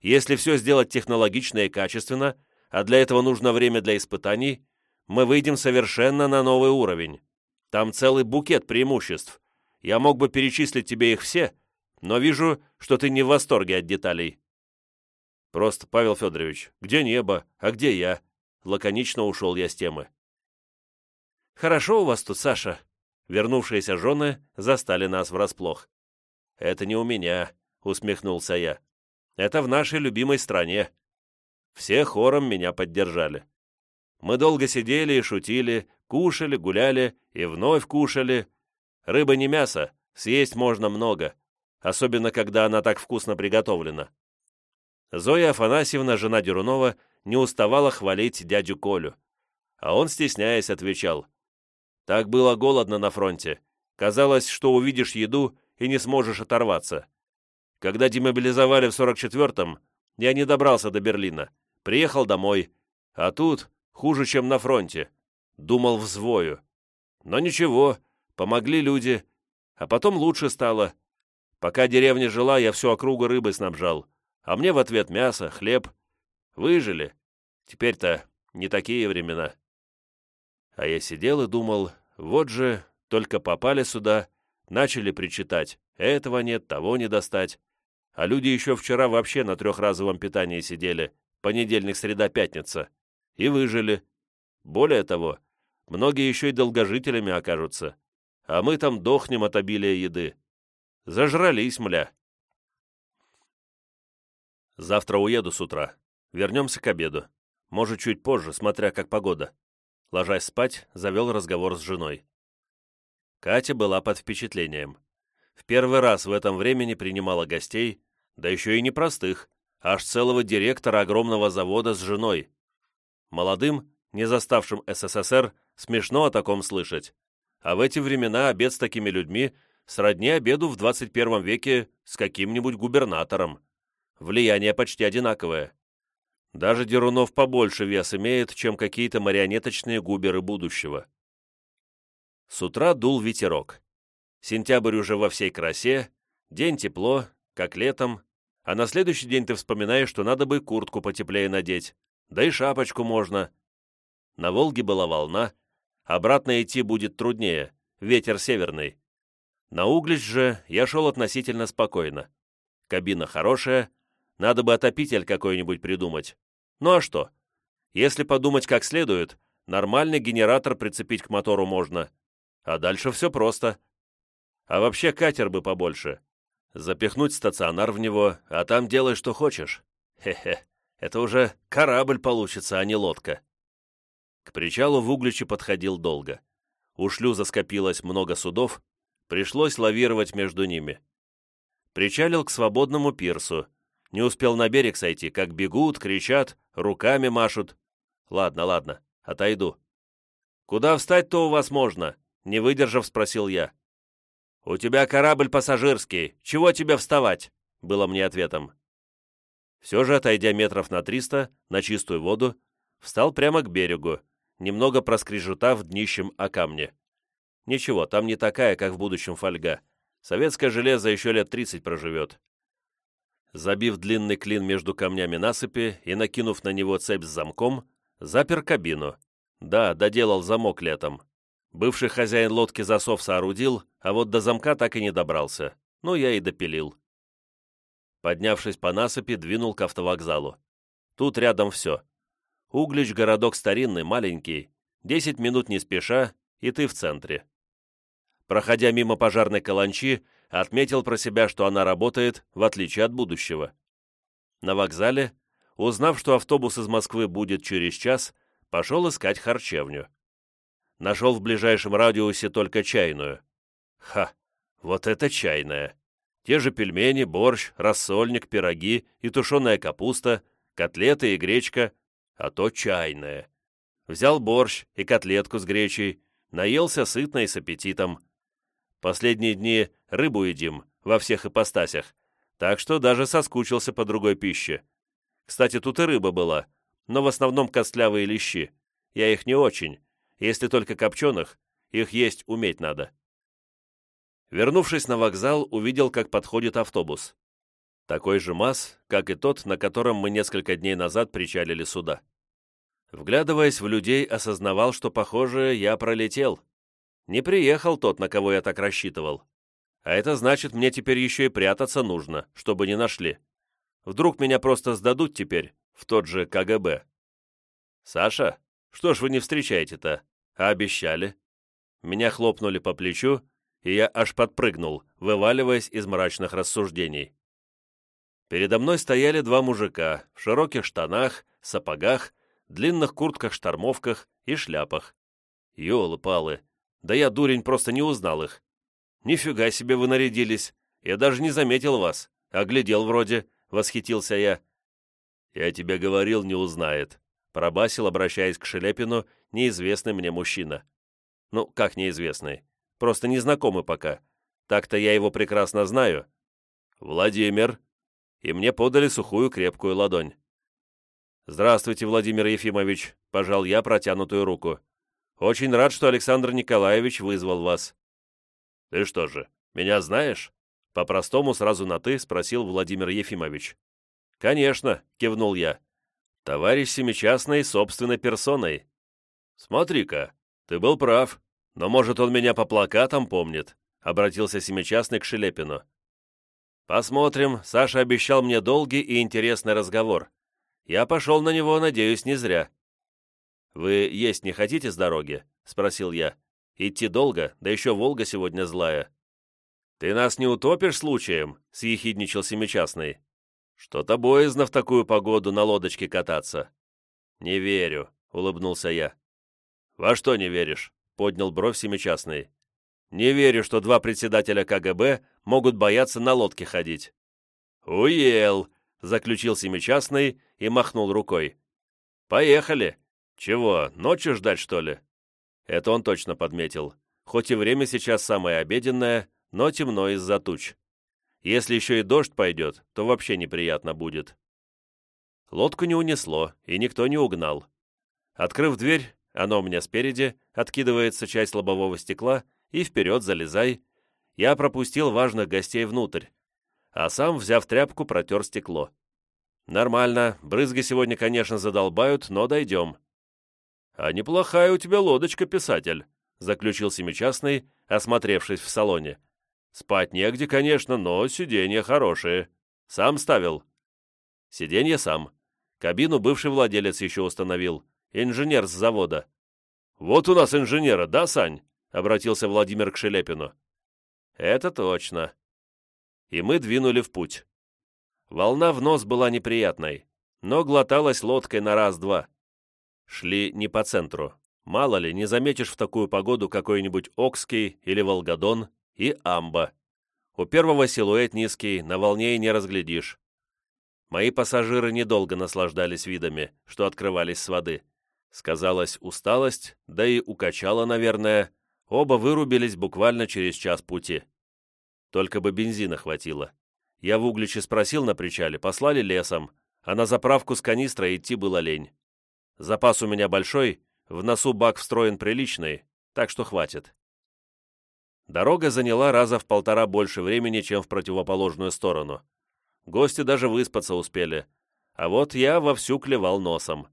A: Если все сделать технологично и качественно, а для этого нужно время для испытаний, мы выйдем совершенно на новый уровень. Там целый букет преимуществ. Я мог бы перечислить тебе их все, но вижу, что ты не в восторге от деталей. Просто, Павел Федорович, где небо, а где я? Лаконично ушел я с темы. Хорошо у вас тут, Саша. Вернувшиеся жены застали нас врасплох. Это не у меня, усмехнулся я. Это в нашей любимой стране. Все хором меня поддержали. Мы долго сидели и шутили, кушали, гуляли и вновь кушали. Рыба не мясо, съесть можно много, особенно когда она так вкусно приготовлена. Зоя Афанасьевна, жена Дерунова, не уставала хвалить дядю Колю. А он, стесняясь, отвечал. «Так было голодно на фронте. Казалось, что увидишь еду и не сможешь оторваться. Когда демобилизовали в 44-м, я не добрался до Берлина. Приехал домой. А тут Хуже, чем на фронте. Думал взвою. Но ничего, помогли люди. А потом лучше стало. Пока деревня жила, я всю округу рыбы снабжал. А мне в ответ мясо, хлеб. Выжили. Теперь-то не такие времена. А я сидел и думал, вот же, только попали сюда, начали причитать. Этого нет, того не достать. А люди еще вчера вообще на трехразовом питании сидели. Понедельник, среда, пятница и выжили. Более того, многие еще и долгожителями окажутся, а мы там дохнем от обилия еды. Зажрались, мля. Завтра уеду с утра. Вернемся к обеду. Может, чуть позже, смотря как погода. Ложась спать, завел разговор с женой. Катя была под впечатлением. В первый раз в этом времени принимала гостей, да еще и непростых, аж целого директора огромного завода с женой. Молодым, не заставшим СССР, смешно о таком слышать. А в эти времена обед с такими людьми сродни обеду в 21 веке с каким-нибудь губернатором. Влияние почти одинаковое. Даже Дерунов побольше вес имеет, чем какие-то марионеточные губеры будущего. С утра дул ветерок. Сентябрь уже во всей красе, день тепло, как летом, а на следующий день ты вспоминаешь, что надо бы куртку потеплее надеть, да и шапочку можно. На Волге была волна, обратно идти будет труднее, ветер северный. На Углич же я шел относительно спокойно. Кабина хорошая, надо бы отопитель какой-нибудь придумать. Ну а что? Если подумать как следует, нормальный генератор прицепить к мотору можно. А дальше все просто. А вообще катер бы побольше. Запихнуть стационар в него, а там делай, что хочешь. Хе-хе. Это уже корабль получится, а не лодка. К причалу в Угличе подходил долго. У шлюза скопилось много судов, пришлось лавировать между ними. Причалил к свободному пирсу. Не успел на берег сойти, как бегут, кричат, руками машут. Ладно, ладно, отойду. «Куда встать-то у вас можно?» Не выдержав, спросил я. «У тебя корабль пассажирский. Чего тебе вставать?» Было мне ответом. Все же, отойдя метров на триста, на чистую воду, встал прямо к берегу, немного проскрежетав днищем о камне. Ничего, там не такая, как в будущем фольга. Советское железо еще лет тридцать проживет. Забив длинный клин между камнями насыпи и накинув на него цепь с замком, запер кабину. Да, доделал замок летом. Бывший хозяин лодки засов соорудил, а вот до замка так и не добрался. Ну, я и допилил. Поднявшись по насыпи, двинул к автовокзалу. Тут рядом все. Углич городок старинный, маленький. Десять минут не спеша, и ты в центре. Проходя мимо пожарной каланчи, отметил про себя, что она работает, в отличие от будущего. На вокзале, узнав, что автобус из Москвы будет через час, пошел искать харчевню. Нашел в ближайшем радиусе только чайную. Ха, вот это чайная. Те же пельмени, борщ, рассольник, пироги и тушеная капуста, котлеты и гречка, а то чайная. Взял борщ и котлетку с гречей, наелся сытно и с аппетитом. Последние дни рыбу едим во всех ипостасях, так что даже соскучился по другой пище. Кстати, тут и рыба была, но в основном костлявые лещи. Я их не очень. Если только копченых, их есть уметь надо. Вернувшись на вокзал, увидел, как подходит автобус. Такой же масс, как и тот, на котором мы несколько дней назад причалили сюда. Вглядываясь в людей, осознавал, что, похоже, я пролетел. Не приехал тот, на кого я так рассчитывал. А это значит, мне теперь еще и прятаться нужно, чтобы не нашли. Вдруг меня просто сдадут теперь, в тот же КГБ. «Саша, что ж вы не встречаете-то? А обещали?» Меня хлопнули по плечу, и я аж подпрыгнул, вываливаясь из мрачных рассуждений. Передо мной стояли два мужика в широких штанах, сапогах, длинных куртках-штормовках и шляпах. Ёлы-палы, да я, дурень, просто не узнал их. Нифига себе вы нарядились, я даже не заметил вас, оглядел вроде, восхитился я. Я тебе говорил, не узнает, пробасил, обращаясь к Шелепину, неизвестный мне мужчина. Ну, как неизвестный? Просто незнакомый пока. Так-то я его прекрасно знаю. Владимир. И мне подали сухую крепкую ладонь. «Здравствуйте, Владимир Ефимович», — пожал я протянутую руку. «Очень рад, что Александр Николаевич вызвал вас». «Ты что же, меня знаешь?» По-простому сразу на «ты» спросил Владимир Ефимович. «Конечно», — кивнул я. «Товарищ Семичастный собственной персоной». «Смотри-ка, ты был прав, но, может, он меня по плакатам помнит», — обратился Семичастный к Шелепину. «Посмотрим, Саша обещал мне долгий и интересный разговор. Я пошел на него, надеюсь, не зря. «Вы есть не хотите с дороги?» — спросил я. «Идти долго, да еще Волга сегодня злая». «Ты нас не утопишь случаем?» — съехидничал Семичастный. «Что-то боязно в такую погоду на лодочке кататься». «Не верю», — улыбнулся я. «Во что не веришь?» — поднял бровь Семичастный. «Не верю, что два председателя КГБ могут бояться на лодке ходить». «Уел!» — заключил Семичастный и махнул рукой. «Поехали! Чего, ночью ждать, что ли?» Это он точно подметил. Хоть и время сейчас самое обеденное, но темно из-за туч. Если еще и дождь пойдет, то вообще неприятно будет. Лодку не унесло, и никто не угнал. Открыв дверь, оно у меня спереди, откидывается часть лобового стекла, и вперед залезай. Я пропустил важных гостей внутрь, а сам, взяв тряпку, протер стекло. «Нормально. Брызги сегодня, конечно, задолбают, но дойдем». «А неплохая у тебя лодочка, писатель», — заключил семичастный, осмотревшись в салоне. «Спать негде, конечно, но сиденья хорошие. Сам ставил?» «Сиденье сам. Кабину бывший владелец еще установил. Инженер с завода». «Вот у нас инженера, да, Сань?» — обратился Владимир к Шелепину. «Это точно». И мы двинули в путь. Волна в нос была неприятной, но глоталась лодкой на раз-два. Шли не по центру. Мало ли, не заметишь в такую погоду какой-нибудь Окский или Волгодон и Амба. У первого силуэт низкий, на волне и не разглядишь. Мои пассажиры недолго наслаждались видами, что открывались с воды. Сказалась усталость, да и укачала, наверное. Оба вырубились буквально через час пути. Только бы бензина хватило. Я в Угличе спросил на причале, послали лесом, а на заправку с канистра идти было лень. Запас у меня большой, в носу бак встроен приличный, так что хватит. Дорога заняла раза в полтора больше времени, чем в противоположную сторону. Гости даже выспаться успели, а вот я вовсю клевал носом.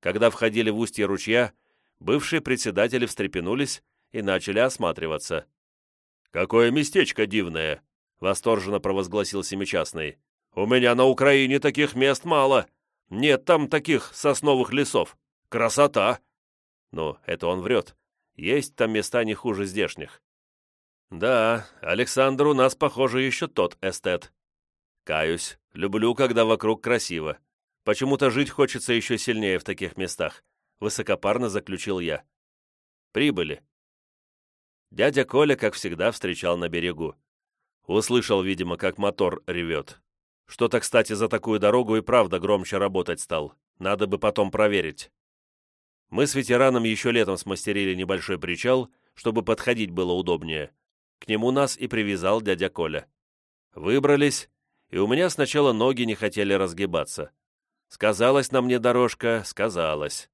A: Когда входили в устье ручья, бывшие председатели встрепенулись и начали осматриваться. «Какое местечко дивное!» — восторженно провозгласил Семичастный. «У меня на Украине таких мест мало. Нет там таких сосновых лесов. Красота!» Ну, это он врет. Есть там места не хуже здешних. Да, Александр у нас, похоже, еще тот эстет. Каюсь, люблю, когда вокруг красиво. Почему-то жить хочется еще сильнее в таких местах, высокопарно заключил я. Прибыли. Дядя Коля, как всегда, встречал на берегу. Услышал, видимо, как мотор ревет. Что-то, кстати, за такую дорогу и правда громче работать стал. Надо бы потом проверить. Мы с ветераном еще летом смастерили небольшой причал, чтобы подходить было удобнее. К нему нас и привязал дядя Коля. Выбрались, и у меня сначала ноги не хотели разгибаться. Сказалась на мне дорожка, сказалась.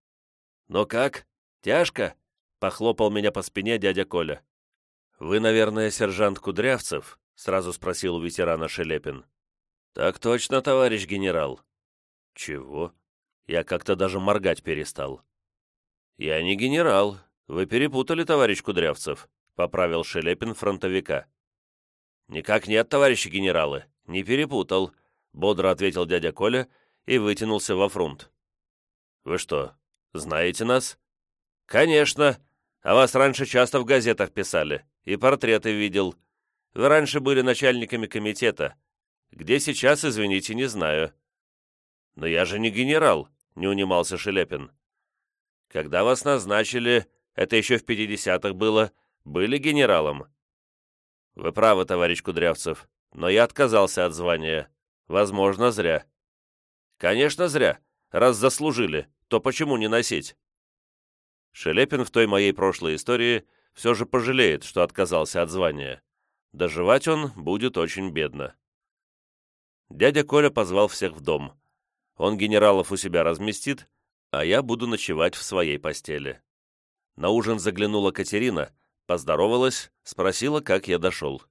A: «Но как? Тяжко?» — похлопал меня по спине дядя Коля. «Вы, наверное, сержант Кудрявцев?» — сразу спросил у ветерана Шелепин. «Так точно, товарищ генерал». «Чего?» Я как-то даже моргать перестал. «Я не генерал. Вы перепутали, товарищ Кудрявцев», — поправил Шелепин фронтовика. «Никак нет, товарищи генералы, не перепутал», — бодро ответил дядя Коля и вытянулся во фронт. «Вы что, знаете нас?» «Конечно. А вас раньше часто в газетах писали, и портреты видел. Вы раньше были начальниками комитета. Где сейчас, извините, не знаю». «Но я же не генерал», — не унимался Шелепин. Когда вас назначили, это еще в 50-х было, были генералом?» «Вы правы, товарищ Кудрявцев, но я отказался от звания. Возможно, зря». «Конечно, зря. Раз заслужили, то почему не носить?» Шелепин в той моей прошлой истории все же пожалеет, что отказался от звания. Доживать он будет очень бедно. Дядя Коля позвал всех в дом. Он генералов у себя разместит, а я буду ночевать в своей постели. На ужин заглянула Катерина, поздоровалась, спросила, как я дошел.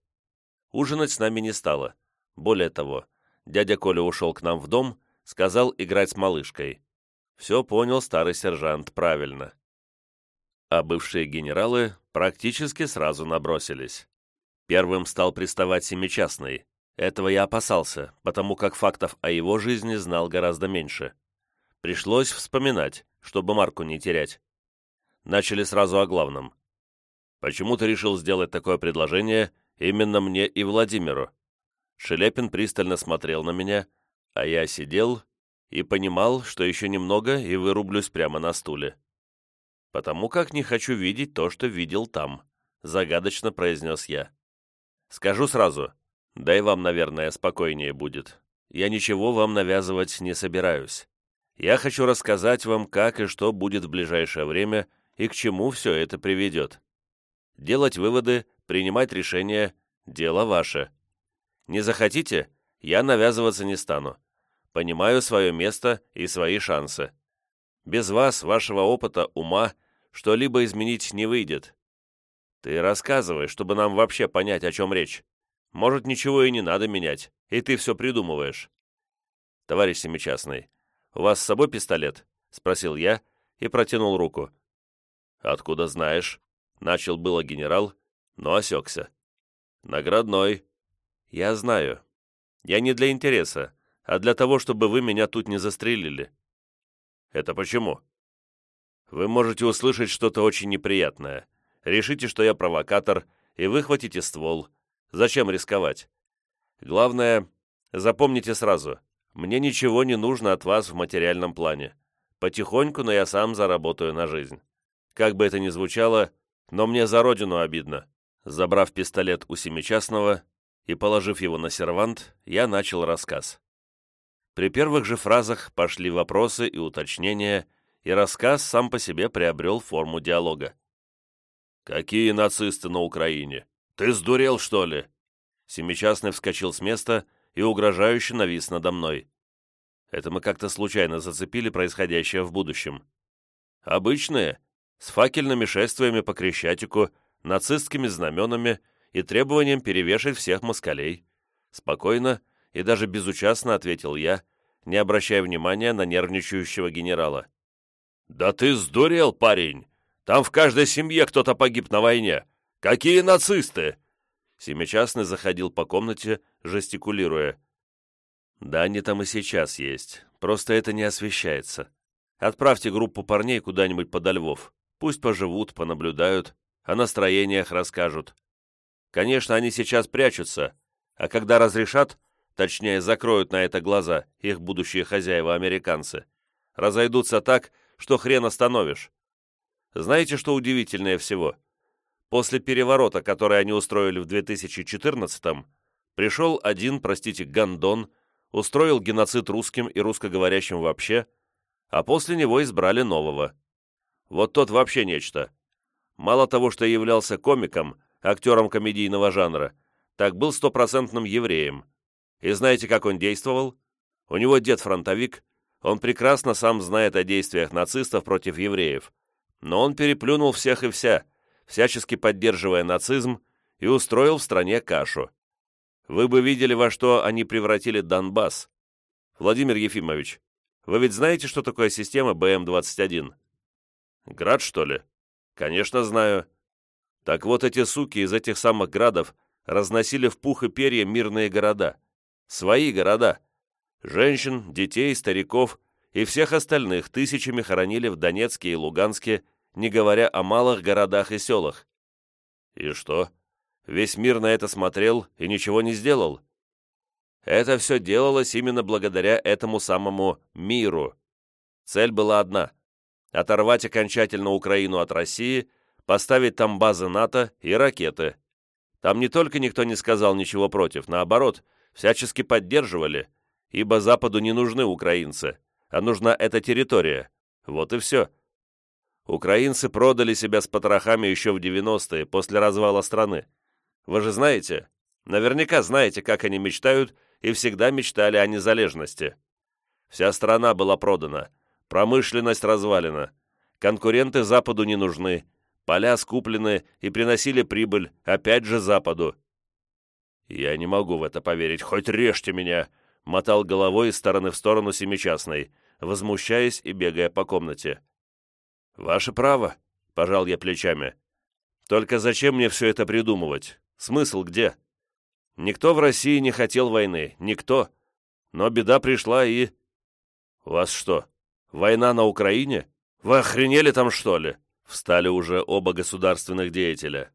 A: Ужинать с нами не стало. Более того, дядя Коля ушел к нам в дом, сказал играть с малышкой. Все понял старый сержант правильно. А бывшие генералы практически сразу набросились. Первым стал приставать Семичастный. Этого я опасался, потому как фактов о его жизни знал гораздо меньше. Пришлось вспоминать, чтобы марку не терять. Начали сразу о главном. Почему ты решил сделать такое предложение именно мне и Владимиру? Шелепин пристально смотрел на меня, а я сидел и понимал, что еще немного и вырублюсь прямо на стуле. «Потому как не хочу видеть то, что видел там», — загадочно произнес я. «Скажу сразу, да и вам, наверное, спокойнее будет. Я ничего вам навязывать не собираюсь я хочу рассказать вам, как и что будет в ближайшее время и к чему все это приведет. Делать выводы, принимать решения – дело ваше. Не захотите – я навязываться не стану. Понимаю свое место и свои шансы. Без вас, вашего опыта, ума, что-либо изменить не выйдет. Ты рассказывай, чтобы нам вообще понять, о чем речь. Может, ничего и не надо менять, и ты все придумываешь. Товарищ Семичастный, «У вас с собой пистолет?» — спросил я и протянул руку. «Откуда знаешь?» — начал было генерал, но осекся. «Наградной». «Я знаю. Я не для интереса, а для того, чтобы вы меня тут не застрелили». «Это почему?» «Вы можете услышать что-то очень неприятное. Решите, что я провокатор, и выхватите ствол. Зачем рисковать? Главное, запомните сразу — мне ничего не нужно от вас в материальном плане. Потихоньку, но я сам заработаю на жизнь. Как бы это ни звучало, но мне за родину обидно». Забрав пистолет у семичастного и положив его на сервант, я начал рассказ. При первых же фразах пошли вопросы и уточнения, и рассказ сам по себе приобрел форму диалога. «Какие нацисты на Украине? Ты сдурел, что ли?» Семичастный вскочил с места и угрожающе навис надо мной. Это мы как-то случайно зацепили происходящее в будущем. Обычные, с факельными шествиями по Крещатику, нацистскими знаменами и требованием перевешать всех москалей. Спокойно и даже безучастно ответил я, не обращая внимания на нервничающего генерала. «Да ты сдурел, парень! Там в каждой семье кто-то погиб на войне! Какие нацисты!» Семичастный заходил по комнате, жестикулируя. «Да они там и сейчас есть, просто это не освещается. Отправьте группу парней куда-нибудь подо Львов. Пусть поживут, понаблюдают, о настроениях расскажут. Конечно, они сейчас прячутся, а когда разрешат, точнее, закроют на это глаза их будущие хозяева-американцы, разойдутся так, что хрен остановишь. Знаете, что удивительнее всего? После переворота, который они устроили в 2014-м, пришел один, простите, гондон, устроил геноцид русским и русскоговорящим вообще, а после него избрали нового. Вот тот вообще нечто. Мало того, что являлся комиком, актером комедийного жанра, так был стопроцентным евреем. И знаете, как он действовал? У него дед фронтовик, он прекрасно сам знает о действиях нацистов против евреев, но он переплюнул всех и вся, всячески поддерживая нацизм, и устроил в стране кашу. Вы бы видели, во что они превратили Донбасс. Владимир Ефимович, вы ведь знаете, что такое система БМ-21? Град, что ли? Конечно, знаю. Так вот эти суки из этих самых градов разносили в пух и перья мирные города. Свои города. Женщин, детей, стариков и всех остальных тысячами хоронили в Донецке и Луганске не говоря о малых городах и селах. И что? Весь мир на это смотрел и ничего не сделал? Это все делалось именно благодаря этому самому миру. Цель была одна – оторвать окончательно Украину от России, поставить там базы НАТО и ракеты. Там не только никто не сказал ничего против, наоборот, всячески поддерживали, ибо Западу не нужны украинцы, а нужна эта территория. Вот и все. Украинцы продали себя с потрохами еще в 90-е, после развала страны. Вы же знаете, наверняка знаете, как они мечтают и всегда мечтали о незалежности. Вся страна была продана, промышленность развалена, конкуренты Западу не нужны, поля скуплены и приносили прибыль, опять же, Западу. «Я не могу в это поверить, хоть режьте меня!» мотал головой из стороны в сторону семичастной, возмущаясь и бегая по комнате. «Ваше право», — пожал я плечами. «Только зачем мне все это придумывать? Смысл где? Никто в России не хотел войны, никто. Но беда пришла и...» «У вас что, война на Украине? Вы охренели там, что ли?» Встали уже оба государственных деятеля.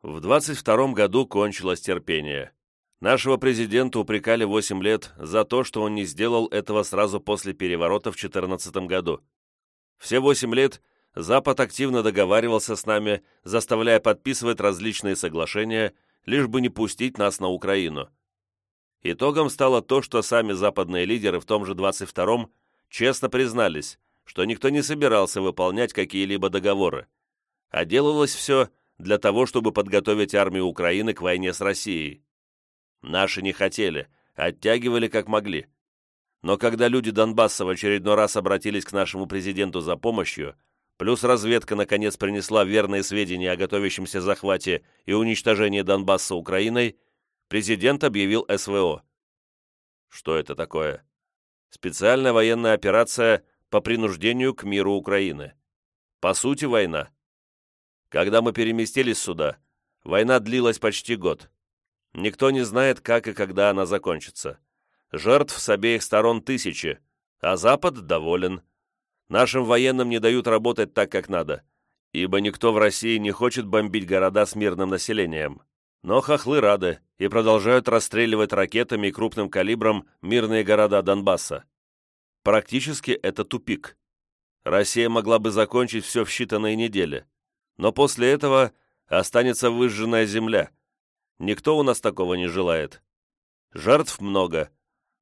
A: В 22 году кончилось терпение. Нашего президента упрекали 8 лет за то, что он не сделал этого сразу после переворота в 14 году. Все восемь лет Запад активно договаривался с нами, заставляя подписывать различные соглашения, лишь бы не пустить нас на Украину. Итогом стало то, что сами западные лидеры в том же 22-м честно признались, что никто не собирался выполнять какие-либо договоры, а делалось все для того, чтобы подготовить армию Украины к войне с Россией. Наши не хотели, оттягивали как могли. Но когда люди Донбасса в очередной раз обратились к нашему президенту за помощью, плюс разведка наконец принесла верные сведения о готовящемся захвате и уничтожении Донбасса Украиной, президент объявил СВО. Что это такое? Специальная военная операция по принуждению к миру Украины. По сути, война. Когда мы переместились сюда, война длилась почти год. Никто не знает, как и когда она закончится. Жертв с обеих сторон тысячи, а Запад доволен. Нашим военным не дают работать так, как надо, ибо никто в России не хочет бомбить города с мирным населением. Но хохлы рады и продолжают расстреливать ракетами и крупным калибром мирные города Донбасса. Практически это тупик. Россия могла бы закончить все в считанные недели, но после этого останется выжженная земля. Никто у нас такого не желает. Жертв много,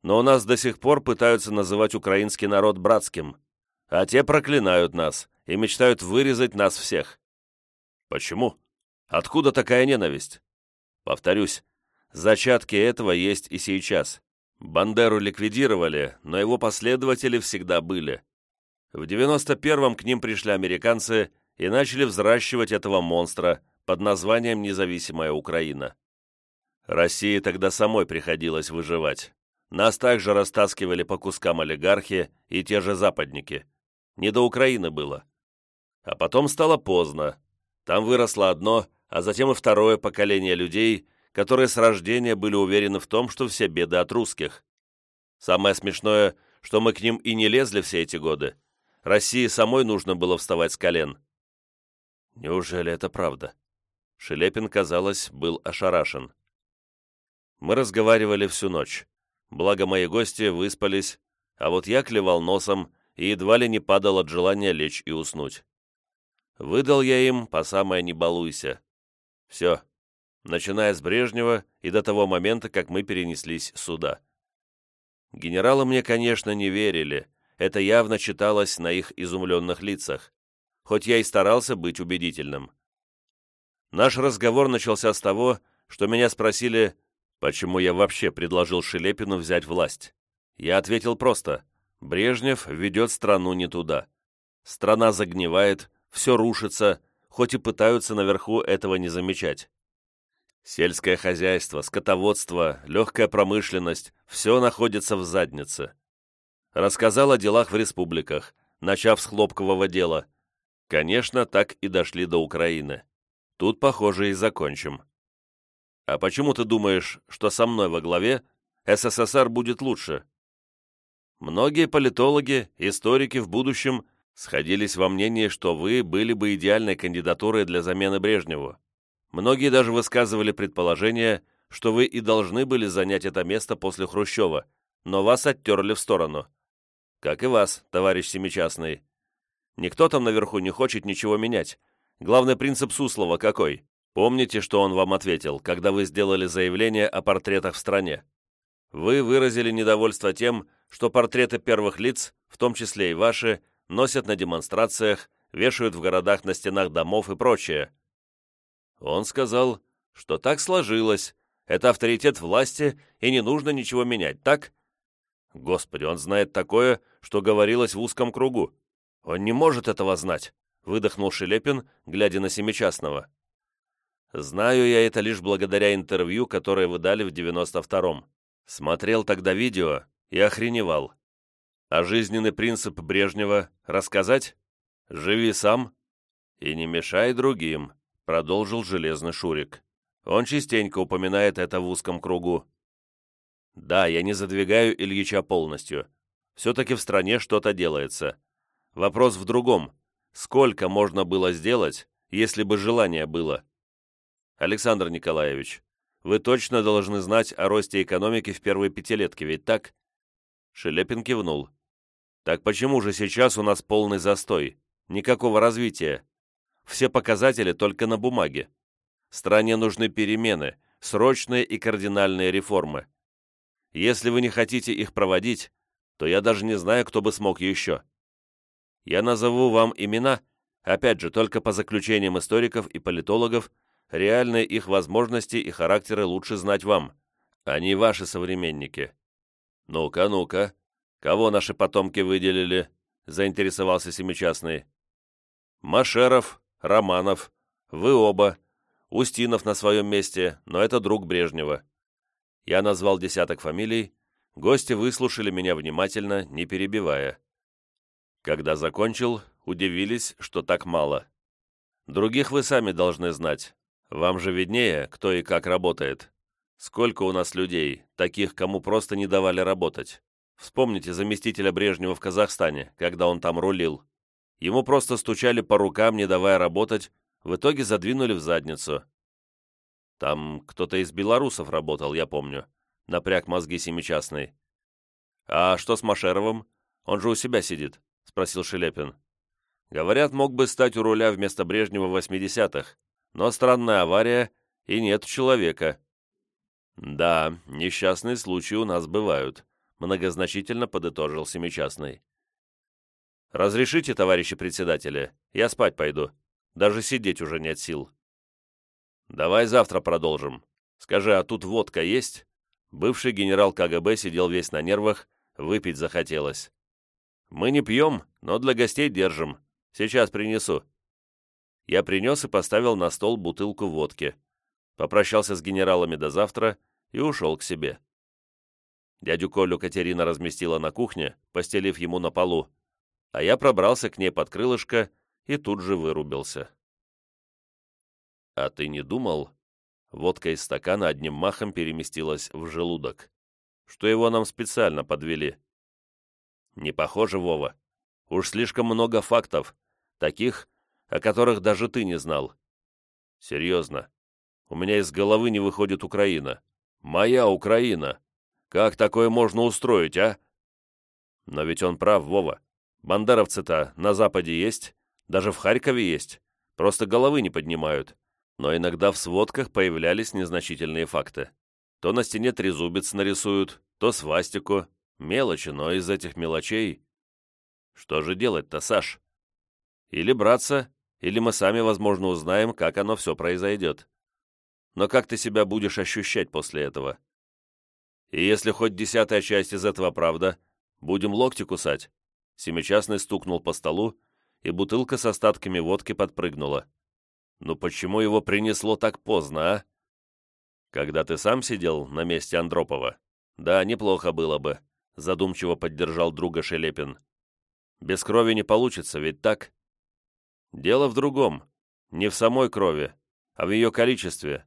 A: но у нас до сих пор пытаются называть украинский народ братским, а те проклинают нас и мечтают вырезать нас всех. Почему? Откуда такая ненависть? Повторюсь, зачатки этого есть и сейчас. Бандеру ликвидировали, но его последователи всегда были. В 91-м к ним пришли американцы и начали взращивать этого монстра под названием «Независимая Украина». России тогда самой приходилось выживать. Нас также растаскивали по кускам олигархи и те же западники. Не до Украины было. А потом стало поздно. Там выросло одно, а затем и второе поколение людей, которые с рождения были уверены в том, что все беды от русских. Самое смешное, что мы к ним и не лезли все эти годы. России самой нужно было вставать с колен. Неужели это правда? Шелепин, казалось, был ошарашен. Мы разговаривали всю ночь. Благо мои гости выспались, а вот я клевал носом и едва ли не падал от желания лечь и уснуть. Выдал я им по самое «не балуйся». Все, начиная с Брежнева и до того момента, как мы перенеслись сюда. Генералы мне, конечно, не верили, это явно читалось на их изумленных лицах, хоть я и старался быть убедительным. Наш разговор начался с того, что меня спросили, почему я вообще предложил Шелепину взять власть. Я ответил просто, Брежнев ведет страну не туда. Страна загнивает, все рушится, хоть и пытаются наверху этого не замечать. Сельское хозяйство, скотоводство, легкая промышленность – все находится в заднице. Рассказал о делах в республиках, начав с хлопкового дела. Конечно, так и дошли до Украины. Тут, похоже, и закончим. А почему ты думаешь, что со мной во главе СССР будет лучше? Многие политологи, историки в будущем сходились во мнении, что вы были бы идеальной кандидатурой для замены Брежневу. Многие даже высказывали предположение, что вы и должны были занять это место после Хрущева, но вас оттерли в сторону. Как и вас, товарищ Семичастный. Никто там наверху не хочет ничего менять. Главный принцип Суслова какой? Помните, что он вам ответил, когда вы сделали заявление о портретах в стране? Вы выразили недовольство тем, что портреты первых лиц, в том числе и ваши, носят на демонстрациях, вешают в городах на стенах домов и прочее. Он сказал, что так сложилось, это авторитет власти, и не нужно ничего менять, так? Господи, он знает такое, что говорилось в узком кругу. Он не может этого знать, выдохнул Шелепин, глядя на Семичастного. Знаю я это лишь благодаря интервью, которое вы дали в 92-м. Смотрел тогда видео и охреневал. А жизненный принцип Брежнева рассказать? Живи сам и не мешай другим продолжил железный Шурик. Он частенько упоминает это в узком кругу. Да, я не задвигаю Ильича полностью. Все-таки в стране что-то делается. Вопрос в другом. Сколько можно было сделать, если бы желание было? Александр Николаевич, вы точно должны знать о росте экономики в первые пятилетки, ведь так? Шелепин кивнул. Так почему же сейчас у нас полный застой? Никакого развития все показатели только на бумаге. Стране нужны перемены, срочные и кардинальные реформы. Если вы не хотите их проводить, то я даже не знаю, кто бы смог еще. Я назову вам имена, опять же, только по заключениям историков и политологов, реальные их возможности и характеры лучше знать вам, а не ваши современники. Ну-ка, ну-ка, кого наши потомки выделили, заинтересовался Семичастный. Машеров, Романов, вы оба, Устинов на своем месте, но это друг Брежнева. Я назвал десяток фамилий, гости выслушали меня внимательно, не перебивая. Когда закончил, удивились, что так мало. Других вы сами должны знать. Вам же виднее, кто и как работает. Сколько у нас людей, таких, кому просто не давали работать. Вспомните заместителя Брежнева в Казахстане, когда он там рулил. Ему просто стучали по рукам, не давая работать, в итоге задвинули в задницу. Там кто-то из белорусов работал, я помню. Напряг мозги семичастный. «А что с Машеровым? Он же у себя сидит», — спросил Шелепин. «Говорят, мог бы стать у руля вместо Брежнева в 80-х, но странная авария, и нет человека». «Да, несчастные случаи у нас бывают», — многозначительно подытожил Семичастный. «Разрешите, товарищи председатели, я спать пойду. Даже сидеть уже нет сил». «Давай завтра продолжим. Скажи, а тут водка есть?» Бывший генерал КГБ сидел весь на нервах, выпить захотелось. «Мы не пьем, но для гостей держим. Сейчас принесу». Я принес и поставил на стол бутылку водки. Попрощался с генералами до завтра и ушел к себе. Дядю Колю Катерина разместила на кухне, постелив ему на полу, а я пробрался к ней под крылышко и тут же вырубился. «А ты не думал?» водка из стакана одним махом переместилась в желудок. Что его нам специально подвели. Не похоже, Вова. Уж слишком много фактов, таких, о которых даже ты не знал. Серьезно. У меня из головы не выходит Украина. Моя Украина. Как такое можно устроить, а? Но ведь он прав, Вова. Бандеровцы-то на Западе есть, даже в Харькове есть. Просто головы не поднимают. Но иногда в сводках появлялись незначительные факты. То на стене трезубец нарисуют, то свастику. Мелочи, но из этих мелочей... Что же делать-то, Саш? Или браться, или мы сами, возможно, узнаем, как оно все произойдет. Но как ты себя будешь ощущать после этого? И если хоть десятая часть из этого правда, будем локти кусать. Семичастный стукнул по столу, и бутылка с остатками водки подпрыгнула. Ну почему его принесло так поздно, а? Когда ты сам сидел на месте Андропова? Да, неплохо было бы, задумчиво поддержал друга Шелепин. Без крови не получится, ведь так? Дело в другом. Не в самой крови, а в ее количестве.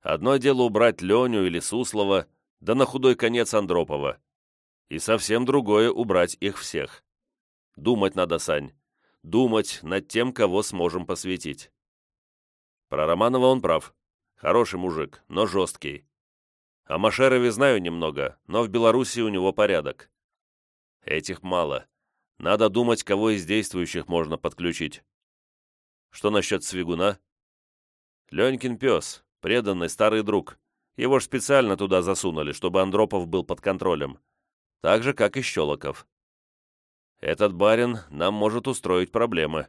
A: Одно дело убрать Леню или Суслова, да на худой конец Андропова. И совсем другое убрать их всех. Думать надо, Сань. Думать над тем, кого сможем посвятить. Про Романова он прав. Хороший мужик, но жесткий. О Машерове знаю немного, но в Беларуси у него порядок. Этих мало. Надо думать, кого из действующих можно подключить. Что насчет Свигуна? Ленькин пес, преданный старый друг. Его ж специально туда засунули, чтобы Андропов был под контролем. Так же, как и Щелоков. Этот барин нам может устроить проблемы.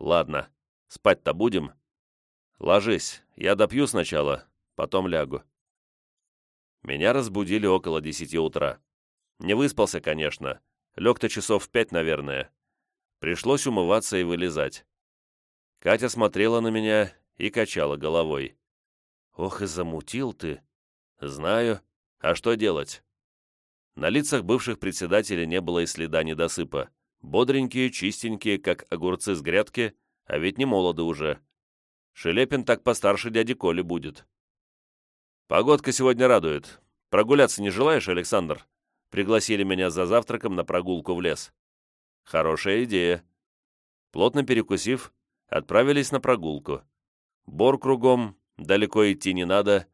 A: Ладно, спать-то будем? Ложись, я допью сначала, потом лягу. Меня разбудили около десяти утра. Не выспался, конечно. Лег-то часов в пять, наверное. Пришлось умываться и вылезать. Катя смотрела на меня и качала головой. «Ох и замутил ты!» «Знаю. А что делать?» На лицах бывших председателей не было и следа недосыпа. Бодренькие, чистенькие, как огурцы с грядки, а ведь не молоды уже. Шелепин так постарше дяди Коли будет. Погодка сегодня радует. Прогуляться не желаешь, Александр? Пригласили меня за завтраком на прогулку в лес. Хорошая идея. Плотно перекусив, отправились на прогулку. Бор кругом, далеко идти не надо,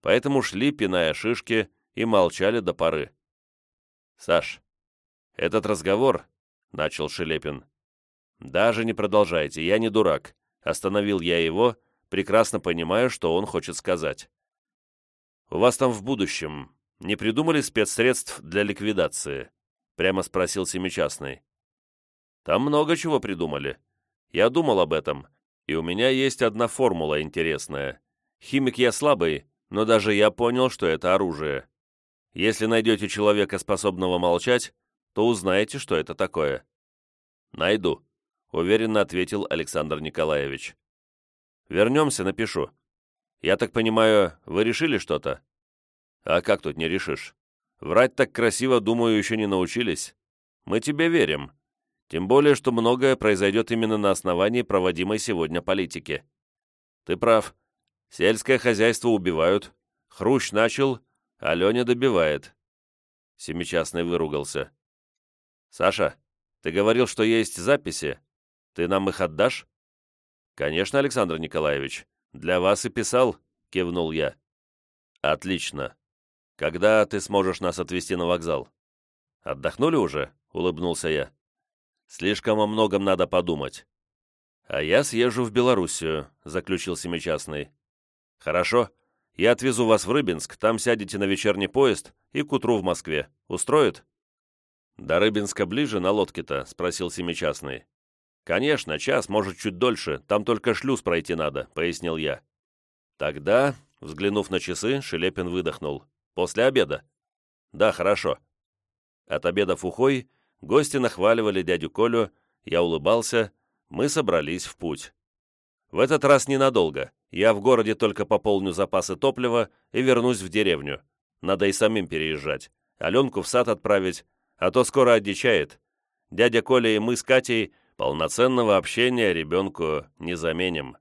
A: поэтому шли, пиная шишки, и молчали до поры. «Саш, этот разговор...» — начал Шелепин. «Даже не продолжайте, я не дурак», — остановил я его, прекрасно понимая, что он хочет сказать. «У вас там в будущем не придумали спецсредств для ликвидации?» — прямо спросил Семичастный. «Там много чего придумали. Я думал об этом, и у меня есть одна формула интересная. Химик я слабый, но даже я понял, что это оружие. Если найдете человека, способного молчать, то узнаете, что это такое». «Найду», — уверенно ответил Александр Николаевич. «Вернемся, напишу. Я так понимаю, вы решили что-то?» «А как тут не решишь? Врать так красиво, думаю, еще не научились. Мы тебе верим. Тем более, что многое произойдет именно на основании проводимой сегодня политики. Ты прав. Сельское хозяйство убивают. Хрущ начал, Аленя добивает. Семичастный выругался. «Саша, ты говорил, что есть записи. Ты нам их отдашь?» «Конечно, Александр Николаевич. Для вас и писал», — кивнул я. «Отлично. Когда ты сможешь нас отвезти на вокзал?» «Отдохнули уже?» — улыбнулся я. «Слишком о многом надо подумать». «А я съезжу в Белоруссию», — заключил Семичастный. «Хорошо. Я отвезу вас в Рыбинск, там сядете на вечерний поезд и к утру в Москве. Устроит?» «До Рыбинска ближе на лодке-то?» — спросил Семичастный. «Конечно, час, может, чуть дольше, там только шлюз пройти надо», — пояснил я. «Тогда», — взглянув на часы, Шелепин выдохнул. «После обеда». «Да, хорошо». От обеда фухой гости нахваливали дядю Колю, я улыбался, мы собрались в путь. В этот раз ненадолго. Я в городе только пополню запасы топлива и вернусь в деревню. Надо и самим переезжать. Аленку в сад отправить, а то скоро одичает. Дядя Коля и мы с Катей полноценного общения ребенку не заменим.